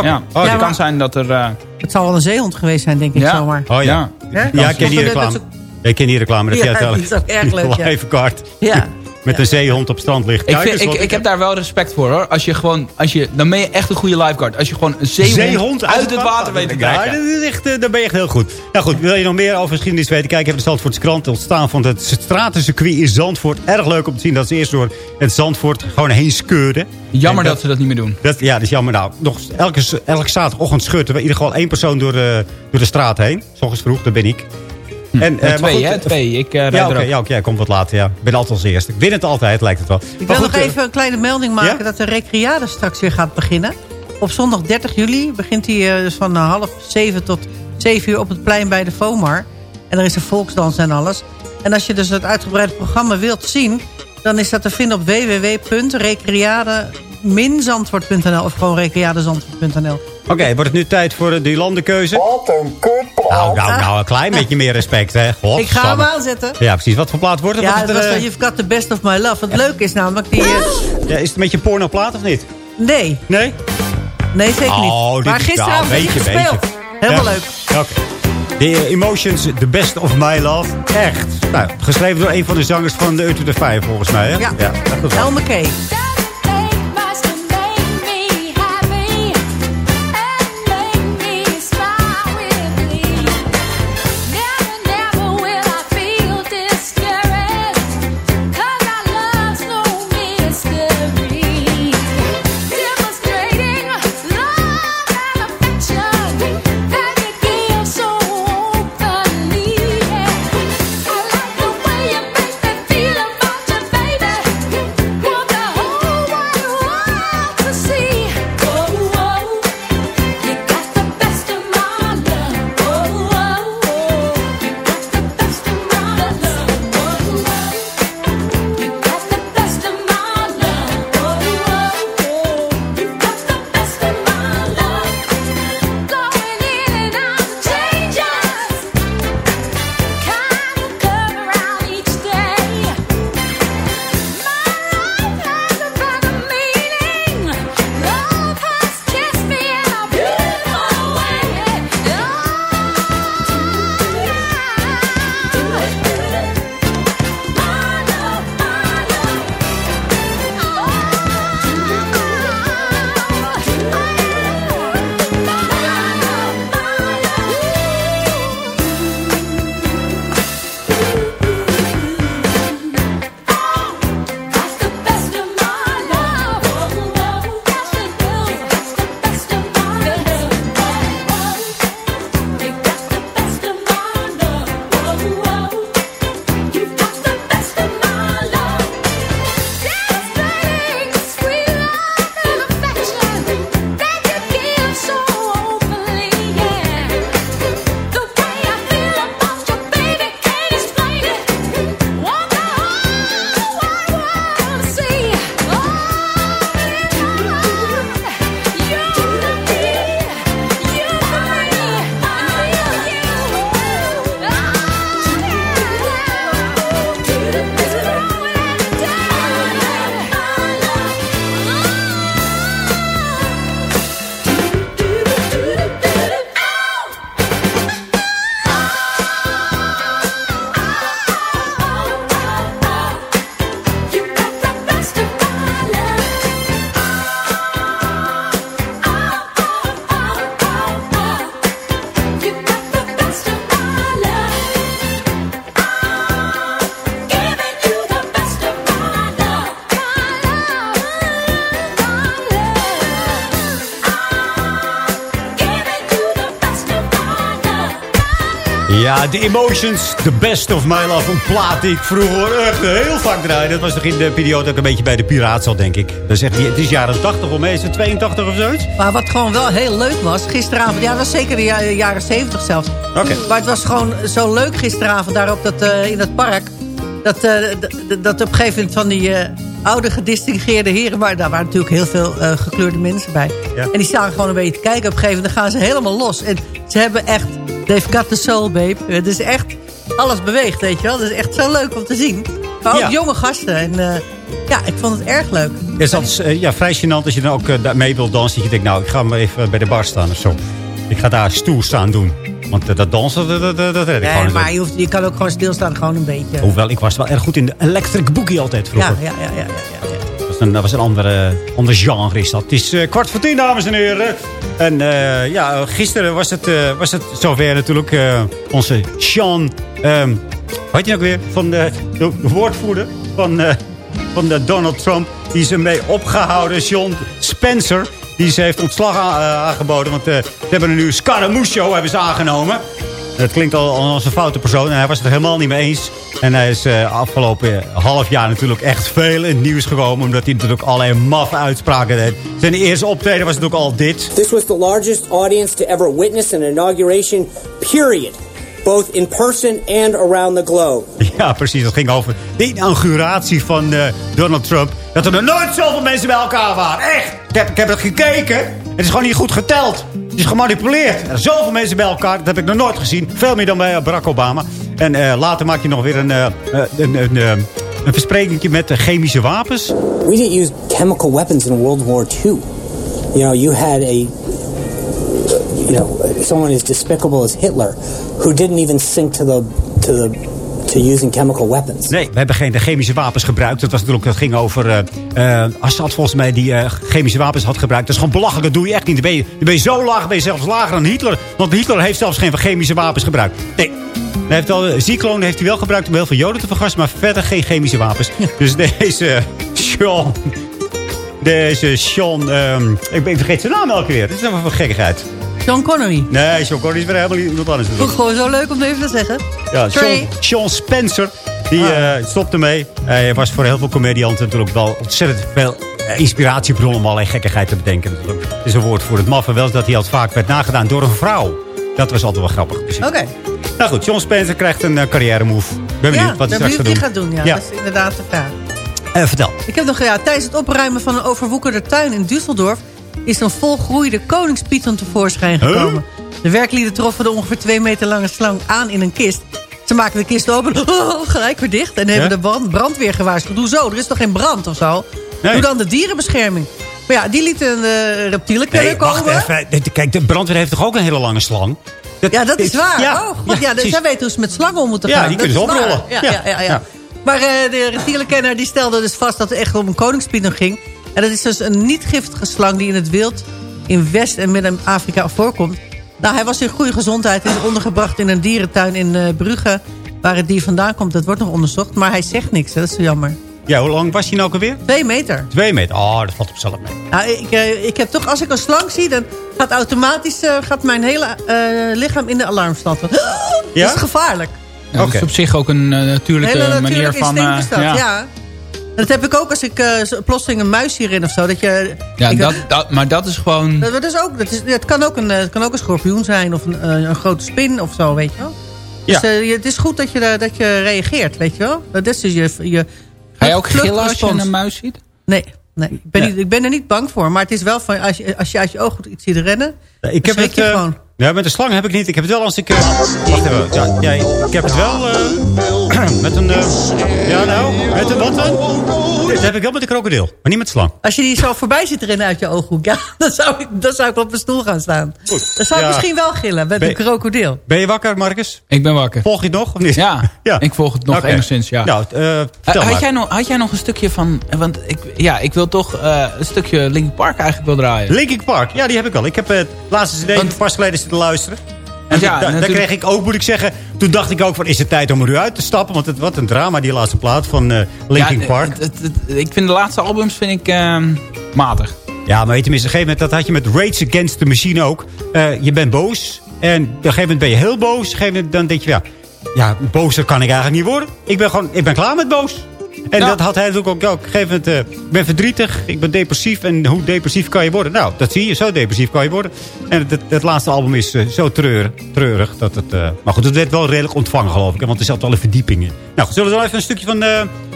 ja, Oh, het ja, kan zijn dat er... eh, Het zal wel een zeehond geweest zijn, denk ik Ja. zomaar. Oh ja. Ja. Ik ken die reclame. Ik ken die reclame. Dat Ja, die is ook erg leuk. Ja. Met een zeehond op strand ligt. Ik, vind, ik, ik heb daar wel respect voor hoor. Als je gewoon, als je, dan ben je echt een goede lifeguard. Als je gewoon een zeehond, uit, het water weet te Ja, krijgen. dat is echt, eh, dan ben je echt heel goed. Nou goed, wil je nog meer over geschiedenis weten? Kijk even de Zandvoortse krant. Ontstaan van het stratencircuit in Zandvoort. Erg leuk om te zien dat ze eerst door het Zandvoort gewoon heen scheurden. Jammer dat, ze dat niet meer doen. Dat, ja, dat is jammer. Nou, nog elke, elke zaterdagochtend scheurt er in ieder geval één persoon door, de door de straat heen. S ochtends vroeg, dat ben ik. En, Eh, eh, maar twee, goed, hè? eh, Twee. Ik eh rijd Ja, er oké, ook. ja, komt wat later. Ja. Ik ben altijd als eerste. Ik win het altijd, lijkt het wel. Ik Maar wil goed, nog even een kleine melding maken Ja? dat de Recreade straks weer gaat beginnen. Op zondag 30 juli begint hij eh, dus van half zeven tot zeven uur op het plein bij de FOMAR. En er is een volksdans en alles. En als je dus het uitgebreide programma wilt zien... dan is dat te vinden op www.recreade-zandvoort.nl of gewoon recreadezandvoort.nl. Oké, wordt het nu tijd voor die landenkeuze? Wat een. Nou, nou, nou, een klein beetje meer respect, hè. Ik ga hem aanzetten. Ja, precies. Wat voor plaat wordt het? Ja, het was er, van eh, You've Got the Best of My Love. Het leuke is namelijk die... eh, ja, is het een beetje een pornoplaat of niet? nee, Nee? nee zeker niet. Oh, maar is- gisteravond nou, beetje, gespeeld. beetje. Helemaal Ja. leuk. Oké. De eh, Emotions, The Best of My Love. Echt. Nou, geschreven door een van de zangers van de Utter de Five, volgens mij, hè? Ja. ja goed. Ja, The Emotions, The Best of My Love. Een plaat die ik vroeger echt heel vaak draaide. Dat was nog in de periode dat ik een beetje bij de Piraat zat, denk ik. Dat is echt, het is jaren 80 of is het 82 of zoiets? Maar wat gewoon wel heel leuk was, gisteravond... Ja, dat was zeker de ja- jaren 70 zelfs. Oké. Maar het was gewoon zo leuk gisteravond daar op dat, eh, in dat park... Dat, eh, dat op een gegeven moment van die eh, oude gedistingeerde heren... Maar daar waren natuurlijk heel veel eh, gekleurde mensen bij. Ja. En die staan gewoon een beetje te kijken. Op een gegeven moment dan gaan ze helemaal los. En ze hebben echt... They've got the soul, babe. Het is echt... Alles beweegt, weet je wel. Dat is echt zo leuk om te zien. Maar ook Ja. jonge gasten. En eh, ja, ik vond het erg leuk. Het is altijd eh, ja, vrij gênant als je dan ook eh, mee wilt dansen. Dat je denkt, nou, ik ga maar even bij de bar staan of zo. Ik ga daar stoer staan doen. Want eh, dat dansen, dat, dat, dat, red ik gewoon Nee, niet. maar je, hoeft, je kan ook gewoon stilstaan, gewoon een beetje. Hoewel, ik was wel erg goed in de Electric Boogie altijd vroeger. Ja, ja, ja, ja, dat was een andere, ander genre is dat. Het is eh, kwart voor tien, dames en heren. En eh, ja, gisteren was het, eh, was het zover natuurlijk. onze Sean, ehm weet je ook weer? Van de, de woordvoerder van, van de Donald Trump. Die is ermee opgehouden. Sean Spencer. Die ze heeft ontslag aangeboden. Want ze hebben een nieuwe Scaramouche hebben ze aangenomen. Het klinkt al als een foute persoon. En hij was het er helemaal niet mee eens. En hij is eh, afgelopen half jaar natuurlijk echt veel in het nieuws gekomen. Omdat hij natuurlijk allerlei maffe uitspraken deed. Zijn eerste optreden was natuurlijk al dit. This was the largest audience to ever witness an inauguration, period. Both in person and around the globe. Ja, precies. Dat ging over de inauguratie van eh, Donald Trump. Dat er nog nooit zoveel mensen bij elkaar waren. Echt. Ik heb, ik heb het gekeken. Het is gewoon niet goed geteld. Het is gemanipuleerd. Er zoveel mensen bij elkaar. Dat heb ik nog nooit gezien. Veel meer dan bij eh, Barack Obama. En eh, later maak je nog weer een, eh, een, een, eh, een versprekingje met chemische wapens. We didn't use chemical weapons in World War II. You know, you had a, you know, someone as despicable as Hitler, who didn't even sink to the, to the, to using chemical weapons. Nee, we hebben geen chemische wapens gebruikt. Dat, was natuurlijk, dat ging over eh eh, Assad volgens mij die eh, chemische wapens had gebruikt. Dat is gewoon belachelijk, dat doe je echt niet. Dan ben je, dan ben je zo laag, ben je zelfs lager dan Hitler. Want Hitler heeft zelfs geen chemische wapens gebruikt. Nee, hij heeft wel, Zyklon heeft hij wel gebruikt om heel veel joden te vergassen. Maar verder geen chemische wapens. Dus deze Sean... Deze Sean... ehm, ik, ben, ik vergeet zijn naam elke keer. Dat is nou voor gekkigheid. Sean Connery. Nee, Sean Connery is weer helemaal iemand anders. Ook gewoon zo leuk om even te zeggen. Ja. Sean, Sean Spencer, die eh, stopte mee. Hij was voor heel veel comedianten natuurlijk wel ontzettend veel eh, inspiratiebron om allerlei gekkigheid te bedenken. natuurlijk. Het is een woord voor het maffe wel dat hij al vaak werd nagedaan door een vrouw. Dat was altijd wel grappig. Dus Oké. Nou goed, Sean Spencer krijgt een eh, carrière move. Ben benieuwd Ja, wat hij straks gaat doen. gaat doen. Ja, Ja. dat is inderdaad de vraag. Vertel. Ik heb nog, ja, tijdens het opruimen van een overwoekerde tuin in Düsseldorf... is een volgroeide koningspython tevoorschijn Huh? gekomen. De werklieden troffen de ongeveer twee meter lange slang aan in een kist. Ze maken de kist open, oh, gelijk weer dicht... en hebben Ja? de brand, brandweer gewaarschuwd. Hoezo? Er is toch geen brand of zo? Nee. Doe dan de dierenbescherming. Maar ja, die lieten een uh, Nee, wacht komen. even. Dit- Kijk, de brandweer heeft toch ook een hele lange slang? Ja, dat is waar. Ja, oh, God, ja, ja, dus zij weten hoe ze met slangen om moeten Ja, gaan. die Dat kunnen ze oprollen. Ja, Ja, ja, ja, ja. ja. Maar eh, de reptielenkenner die stelde dus vast dat het echt om een koningspython ging. En dat is dus een niet giftige slang die in het wild in West- en Midden-Afrika voorkomt. Nou, hij was in goede gezondheid en is ondergebracht in een dierentuin in eh, Brugge. Waar het dier vandaan komt, dat wordt nog onderzocht. Maar hij zegt niks, hè. dat is zo jammer. Ja, hoe lang was hij nou ook alweer? Twee meter. Twee meter. Oh, dat valt op zelf mee. Nou, ik, eh, ik heb toch, als ik een slang zie, dan gaat automatisch eh, gaat mijn hele eh, lichaam in de alarmstand. Ja? Dat is gevaarlijk. Ja, Dat is op zich ook een natuurlijke Hele manier natuurlijke van... is dat, ja. En dat heb ik ook als ik zo- plotseling een muis hierin of zo. Dat je, Ja, ik- dat, dat, maar dat is gewoon... dat, dat is ook, dat is, het, kan ook een, eh, het kan ook een schorpioen zijn of een, eh, een grote spin of zo, weet je wel. Ja. Dus het is goed dat je, dat je reageert, weet je wel. Dat is dus je, je Ga je ook gillen als je een muis ziet? Nee, nee ik, ben Ja. niet, ik ben er niet bang voor. Maar het is wel van, als je, als je uit je ogen iets ziet rennen... Ja, Ik heb het, je eh, gewoon. ja, met de slang heb ik niet. Ik heb het wel als ik... eh, wacht even. Ja, ja, ik heb het wel eh, met een... ja, nou, met een wat dan? Dat heb ik wel met de krokodil, maar niet met de slang. Als je die zo voorbij ziet rennen uit je ooghoek... Ja, dan zou ik, dan zou ik op een stoel gaan staan. Goed. Dan zou ik Ja. misschien wel gillen met Ben- een krokodil. Ben je wakker, Marcus? Ik ben wakker. Volg je het nog, of niet? Ja, ik volg het nog enigszins, ja. Nou, eh, Eh, vertel had, maar. jij nog, had jij nog een stukje van... Want ik, ja, ik wil toch eh, een stukje Linkin Park eigenlijk wel draaien. Linkin Park, ja, die heb ik wel. Ik heb het laatste CD Want- pas geleden zitten luisteren. En Ja, da- daar kreeg ik ook, moet ik zeggen... Toen dacht ik ook van, is het tijd om er nu uit te stappen? Want het, wat een drama, die laatste plaat van eh, Linkin Ja, Park. het- het- het- ik vind de laatste albums vind ik ehm, matig. Ja, maar weet je, tenminste, op een gegeven moment, dat had je met Rage Against the Machine ook. Eh, je bent boos. En op een gegeven moment ben je heel boos. Op een gegeven moment dan denk je, ja, ja, bozer kan ik eigenlijk niet worden. Ik ben gewoon, ik ben klaar met boos. En Ja. dat had hij natuurlijk ook. ook. Op een gegeven moment, eh, ik ben verdrietig, ik ben depressief. En hoe depressief kan je worden? Nou, dat zie je, zo depressief kan je worden. En het, het, laatste album is eh, zo treurig, treurig. Dat het, eh, maar goed, het werd wel redelijk ontvangen, geloof ik. Want er zat wel een verdieping in. Nou, zullen we dan even een stukje van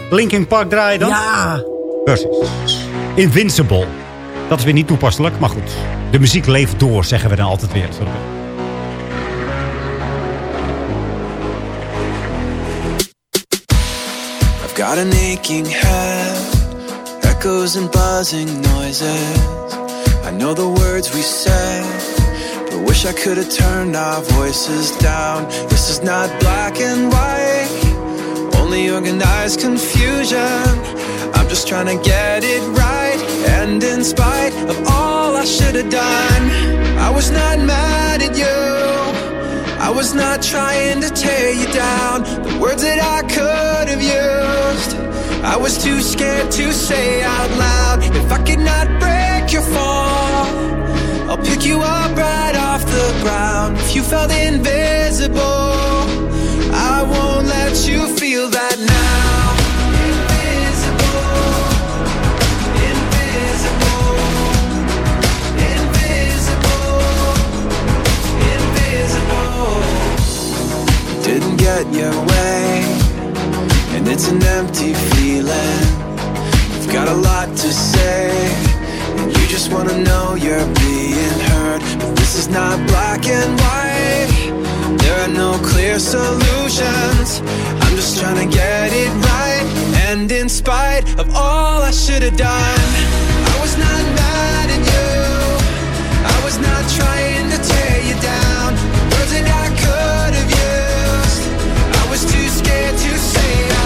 Linkin Park draaien dan? Ja. Precies. Invincible. Dat is weer niet toepasselijk, maar goed. De muziek leeft door, zeggen we dan altijd weer. Got an aching head, echoes and buzzing noises. I know the words we said, But wish I could have turned our voices down. This is not black and white, only organized confusion. I'm just trying to get it right. And in spite of all I should have done, I was not mad at you. I was not trying to tear you down. The words that I could have used, I was too scared to say out loud. If I could not break your fall, I'll pick you up right off the ground. If you felt invisible, I won't let you feel that now. Invisible, invisible, invisible, invisible. Didn't get your way, it's an empty feeling. You've got a lot to say, and you just wanna know you're being heard. But this is not black and white. There are no clear solutions. I'm just trying to get it right. And in spite of all I should have done, I was not mad at you. I was not trying to tear you down. Words that I could have used, I was too scared to say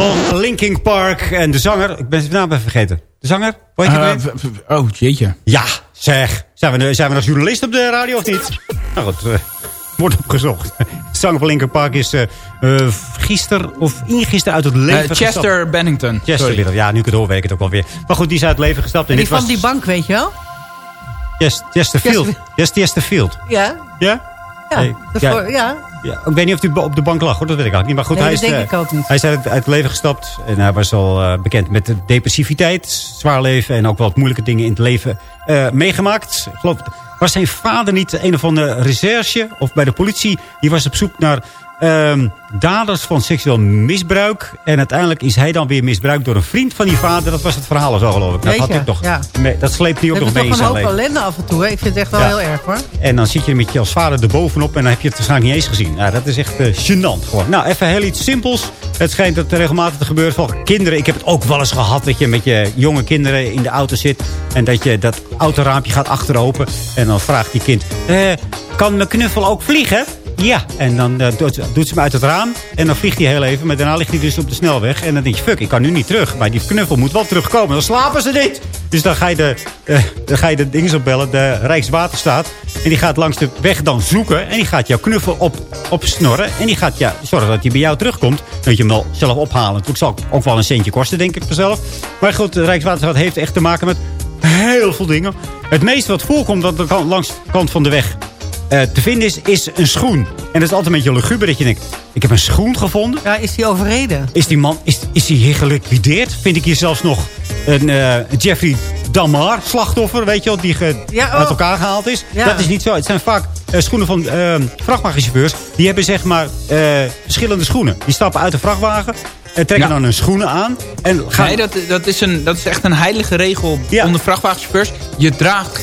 van Linkin Park. En de zanger, ik ben zijn naam even vergeten. De zanger, weet je v- oh, jeetje. Ja, zeg. Zijn we, zijn we nog journalist op de radio of niet? nou goed, eh, wordt opgezocht. De zanger van Linkin Park is eh eh, gisteren of ingisteren uit het leven Eh, gestapt. Chester Bennington. Chester Sorry. Bennington. Ja, nu ik het hoor, weet ik het ook wel weer. Maar goed, die is uit het leven gestapt. En, En die van was die bank, weet je wel? Chest- Chesterfield. Chester- Yes, Chesterfield. Ja. Ja? Ja, daarvoor- ja. Ja, ik weet niet of hij op de bank lag, hoor. dat weet ik eigenlijk niet. Maar goed, Nee, hij, is, denk eh, ik ook niet. hij is uit, uit het leven gestapt. En hij was al eh, bekend met de depressiviteit, zwaar leven... en ook wat moeilijke dingen in het leven eh, meegemaakt. Ik geloof, was zijn vader niet een of andere recherche of bij de politie? Die was op zoek naar ehm, daders van seksueel misbruik. En uiteindelijk is hij dan weer misbruikt door een vriend van die vader. Dat was het verhaal zo, geloof ik. Dat, had ik toch, ja. mee- dat sleept hij ook nog mee in toch een hoop ellende af en toe. Hè? Ik vind het echt wel Ja. heel erg hoor. En dan zit je er met je als vader erbovenop en dan heb je het waarschijnlijk niet eens gezien. Nou, dat is echt eh, gênant gewoon. Nou, even heel iets simpels. Het schijnt dat het regelmatig te gebeuren. Voor kinderen, ik heb het ook wel eens gehad dat je met je jonge kinderen in de auto zit. En dat je dat autoraampje gaat achteropen. En dan vraagt die kind, eh, kan mijn knuffel ook vliegen? Ja, en dan eh, doet, ze hem uit het raam. En dan vliegt hij heel even. Maar daarna ligt hij dus op de snelweg. En dan denk je, fuck, ik kan nu niet terug. Maar die knuffel moet wel terugkomen. Dan slapen ze niet. Dus dan ga je de, dan ga je de dingen opbellen. De Rijkswaterstaat. En die gaat langs de weg dan zoeken. En die gaat jouw knuffel op, opsnorren. En die gaat ja, zorgen dat hij bij jou terugkomt. Dat je hem wel zelf ophalen. Het zal ook wel een centje kosten, denk ik mezelf. Maar goed, de Rijkswaterstaat heeft echt te maken met heel veel dingen. Het meeste wat voorkomt dat langs de kant van de weg eh, te vinden is, is een schoen. En dat is altijd een beetje luguber dat je denkt... ik heb een schoen gevonden. Ja, is die overreden? Is die man is, is die hier geliquideerd? Vind ik hier zelfs nog een eh, Jeffrey Dahmer slachtoffer, weet je wel, die ge- Ja, oh. uit elkaar gehaald is. Ja. Dat is niet zo. Het zijn vaak eh, schoenen van vrachtwagenchauffeurs. Die hebben zeg maar eh, verschillende schoenen. Die stappen uit de vrachtwagen en trekken Ja. dan hun schoenen aan. En gaan... Nee, dat, dat, is een, dat is echt een heilige regel onder vrachtwagenchauffeurs. Je draagt,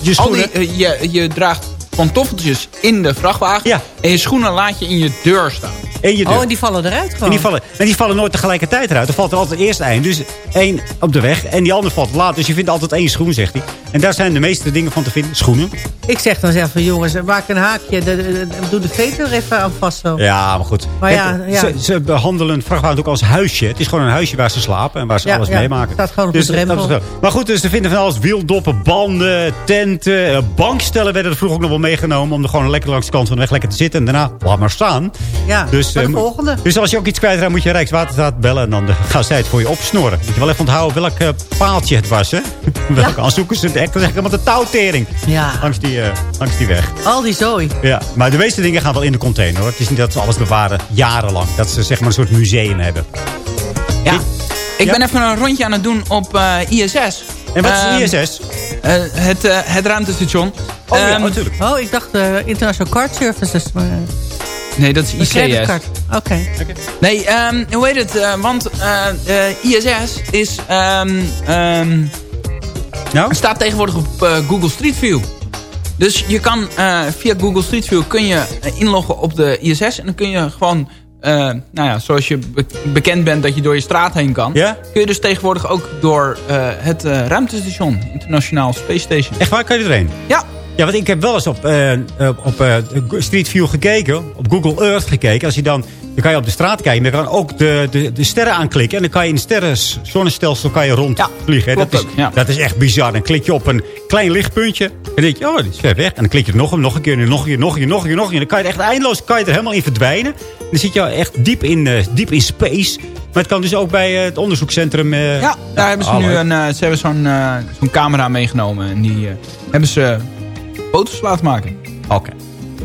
je, schoenen. die, je, je draagt pantoffeltjes in de vrachtwagen. En je schoenen laat je in je deur staan. En je deur. Oh, en die vallen eruit gewoon. En die vallen, en die vallen nooit tegelijkertijd eruit. Er valt er altijd eerst één. Dus één op de weg. En die andere valt later. Dus je vindt altijd één schoen, zegt hij. En daar zijn de meeste dingen van te vinden. Schoenen. Ik zeg dan zelf van jongens, maak een haakje. De, de- de- doe de veter er even aan vast zo. Ja, maar goed. Maar ja, Het- ja. Ze, ze behandelen vrachtwagen ook als huisje. Het is gewoon een huisje waar ze slapen en waar ze Ja, alles ja. meemaken. Staat gewoon op Dus de dat drempel. is wel- Maar goed, dus ze vinden van alles. Wieldoppen, banden, tenten, eh, bankstellen werden er vroeger ook nog wel meegenomen. Om er gewoon lekker langs de kant van de weg lekker te zitten. En daarna, laat maar staan. Ja, Dus, de eh, volgende. Dus als je ook iets kwijtraakt, moet je Rijkswaterstaat bellen. En dan eh, gaan zij het voor je opsnoren. Moet je wel even onthouden welk eh, paaltje het was, hè? Welke, Anders zoeken ze het Dan zeg ik helemaal de touwtering. Ja. Langs die, eh, langs die weg. Al die zooi. Ja, maar de meeste dingen gaan wel in de container. Hoor. Het is niet dat ze alles bewaren jarenlang. Dat ze zeg maar een soort museum hebben. Ja. Ik Ja? ben even een rondje aan het doen op eh, ISS. En wat Ehm, is ISS? eh, het, eh, het ruimtestation. Oh ja, Ehm, natuurlijk. Oh, ik dacht eh, International Card Services. Maar, Nee, dat is ICS. Oké. Nee, ehm, hoe heet het? Eh, want eh, eh, ISS is, ehm, Nou? staat tegenwoordig op eh, Google Street View. Dus je kan eh, via Google Street View kun je eh, inloggen op de ISS. En dan kun je gewoon, nou ja, zoals je be- bekend bent dat je door je straat heen kan. Kun je dus tegenwoordig ook door het ruimtestation, Internationaal Space Station. Echt waar, kan je erheen? Ja. Ja, want ik heb wel eens op, eh, eh, op eh, Street View gekeken. Op Google Earth gekeken. Als je dan, dan kan je op de straat kijken. Maar je kan ook de, de, de sterren aanklikken. En dan kan je in het sterren zonnestelsel kan je rondvliegen. dat, is, ja. dat is echt bizar. Dan klik je op een klein lichtpuntje. En dan denk je, oh, die is ver weg. En dan klik je er nog, een, nog een keer, en nog een keer, nog een keer, nog een keer, nog een keer. Dan kan je er echt eindeloos kan je er helemaal in verdwijnen. Dan zit je echt diep in, diep in space. Maar het kan dus ook bij het onderzoekscentrum... Ja, daar hebben ze nu een, ze hebben zo'n zo'n camera meegenomen. En die hebben ze foto's laten maken. Oké.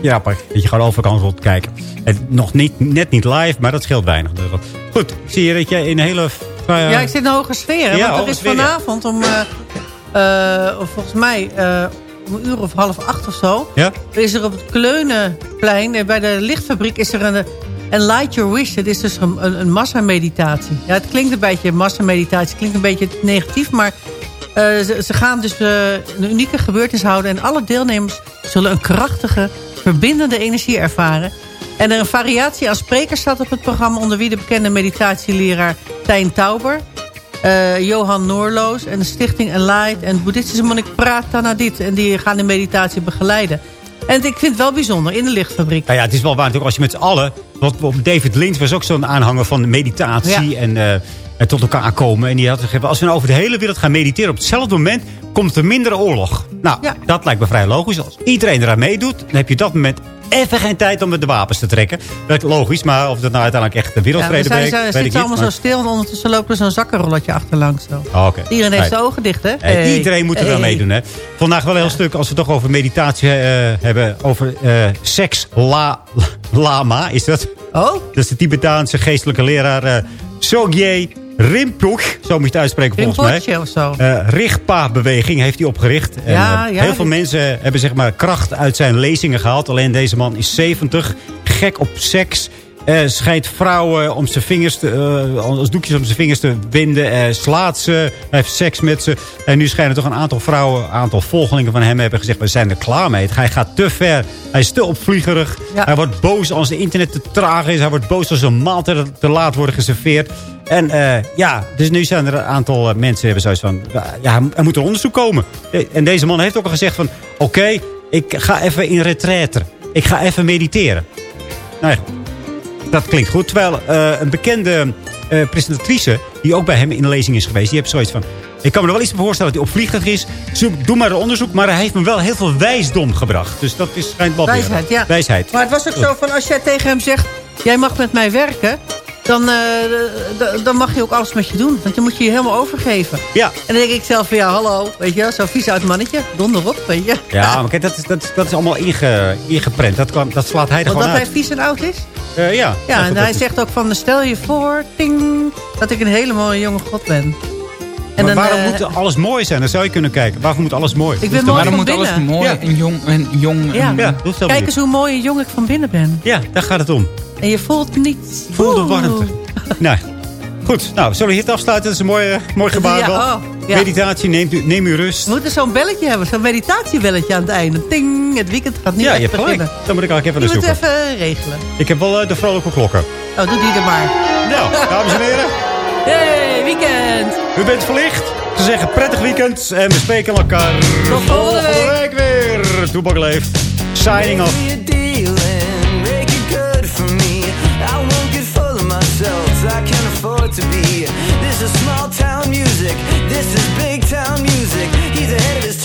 Ja, grappig. Dat je gewoon overal kan rondkijken. Het, nog niet, net niet live, maar dat scheelt weinig. Dus Goed, ik zie je dat jij in een hele... Ja, ik zit in een hoge sfeer. hè, Ja, want er hoge is sfeer, ja. vanavond om, eh, eh, volgens mij, eh, om een uur of half acht of zo... Ja? is er op het Kleunenplein, bij de lichtfabriek, is er een... En Light Your Wish, het is dus een, een, een massameditatie. Ja, het klinkt een beetje massameditatie, het klinkt een beetje negatief, maar ze, ze gaan dus eh, een unieke gebeurtenis houden en alle deelnemers zullen een krachtige, verbindende energie ervaren. En er een variatie aan sprekers staat op het programma, onder wie de bekende meditatieleraar Tijn Tauber, eh, Johan Noorloos en de stichting Enlight en boeddhistische monnik Pratanadit. En die gaan de meditatie begeleiden. En ik vind het wel bijzonder, in de lichtfabriek. Nou ja, het is wel waar natuurlijk als je met z'n allen... Want David Lynch was ook zo'n aanhanger van meditatie Ja. en, eh, en tot elkaar komen. En die had gezegd, als we nou over de hele wereld gaan mediteren... op hetzelfde moment komt er minder oorlog. Nou, dat lijkt me vrij logisch. Als iedereen eraan meedoet, dan heb je op dat moment even geen tijd om met de wapens te trekken. Dat is logisch, maar of dat nou uiteindelijk echt de Ja, we wereldvrede zijn, brengt, ze weet ik niet. allemaal maar- zo stil en ondertussen lopen er zo'n zakkenrolletje achterlangs. Zo. Oh. Iedereen heeft zijn ogen dicht, hè? Hey, Hey. Iedereen moet er aan Hey. meedoen. Hè. Vandaag wel een heel stuk, als we het toch over meditatie eh, hebben... over eh, seks la, lama, is dat? Oh? Dat is de Tibetaanse geestelijke leraar eh Sogye Rinpoche. Zo moet je het uitspreken volgens mij. Of zo. Eh, Rigpa-beweging heeft hij opgericht. En, Ja, eh, ja, heel veel mensen hebben zeg maar, kracht uit zijn lezingen gehaald. Alleen deze man is 70, gek op seks. Eh, scheidt vrouwen om zijn vingers te, eh, als doekjes om zijn vingers te winden. eh, slaat ze, heeft seks met ze. En nu schijnen toch een aantal vrouwen, een aantal volgelingen van hem hebben gezegd... we zijn er klaar mee. Hij gaat te ver. Hij is te opvliegerig. Hij wordt boos als de internet te traag is. Hij wordt boos als een maaltijd te laat worden geserveerd. En ja, dus nu zijn er een aantal mensen die hebben zoiets van... ja, er moet een onderzoek komen. En deze man heeft ook al gezegd van... oké, ik ga even in retraite. Ik ga even mediteren. Nou ja, dat klinkt goed. Terwijl eh, een bekende eh, presentatrice, die ook bij hem in de lezing is geweest... die heeft zoiets van... Ik kan me er wel iets bij voorstellen dat hij opvliegend is. Zoek, doe maar een onderzoek. Maar hij heeft me wel heel veel wijsdom gebracht. Dus dat is schijnt wel Wijsheid, ja. Wijsheid. Maar het was ook zo van, als jij tegen hem zegt... jij mag met mij werken... Dan, eh, dan mag hij ook alles met je doen. Want dan moet je je helemaal overgeven. Ja. En dan denk ik zelf van, ja, hallo. Weet je, zo'n vies oud mannetje. Donder op, weet je. Ja, maar kijk, dat is, dat, is- dat is allemaal inge, ingeprent. Dat, kan, dat slaat hij er Want gewoon dat hij uit. vies en oud is? Eh, ja. Ja, en hij zegt ook van, stel je voor, ting, dat ik een hele mooie jonge god ben. En maar dan, waarom eh, moet alles mooi zijn? Dan zou je kunnen kijken. Waarom moet alles mooi? Ik ben Hoeft mooi helemaal van Waarom moet alles mooi en jong en jong Ja, en... Ja, helemaal kijk niet. eens hoe mooi en jong ik van binnen ben. Ja, daar gaat het om. En je voelt niets. Voel de warmte. nou, goed. Nou, zullen we hier het afsluiten? Dat is een mooi, eh, mooi gebaar Ja, wel. oh, ja. Meditatie, neem, u- neem uw rust. We moeten zo'n belletje hebben, zo'n meditatiebelletje aan het einde. Ting, het weekend gaat nu Ja, je hebt gelijk. beginnen. Dan moet ik eigenlijk even Je naar moet zoeken. even regelen. Ik heb wel eh, de vrolijke klokken. Oh, doe die er maar. Nou, dames en heren. Hey weekend. U bent verlicht. Ze zeggen prettig weekend en we spreken elkaar tot volgende week, weer. Toebak leeft. Signing off. I can afford to be This is small town music This is big town music He's ahead of his time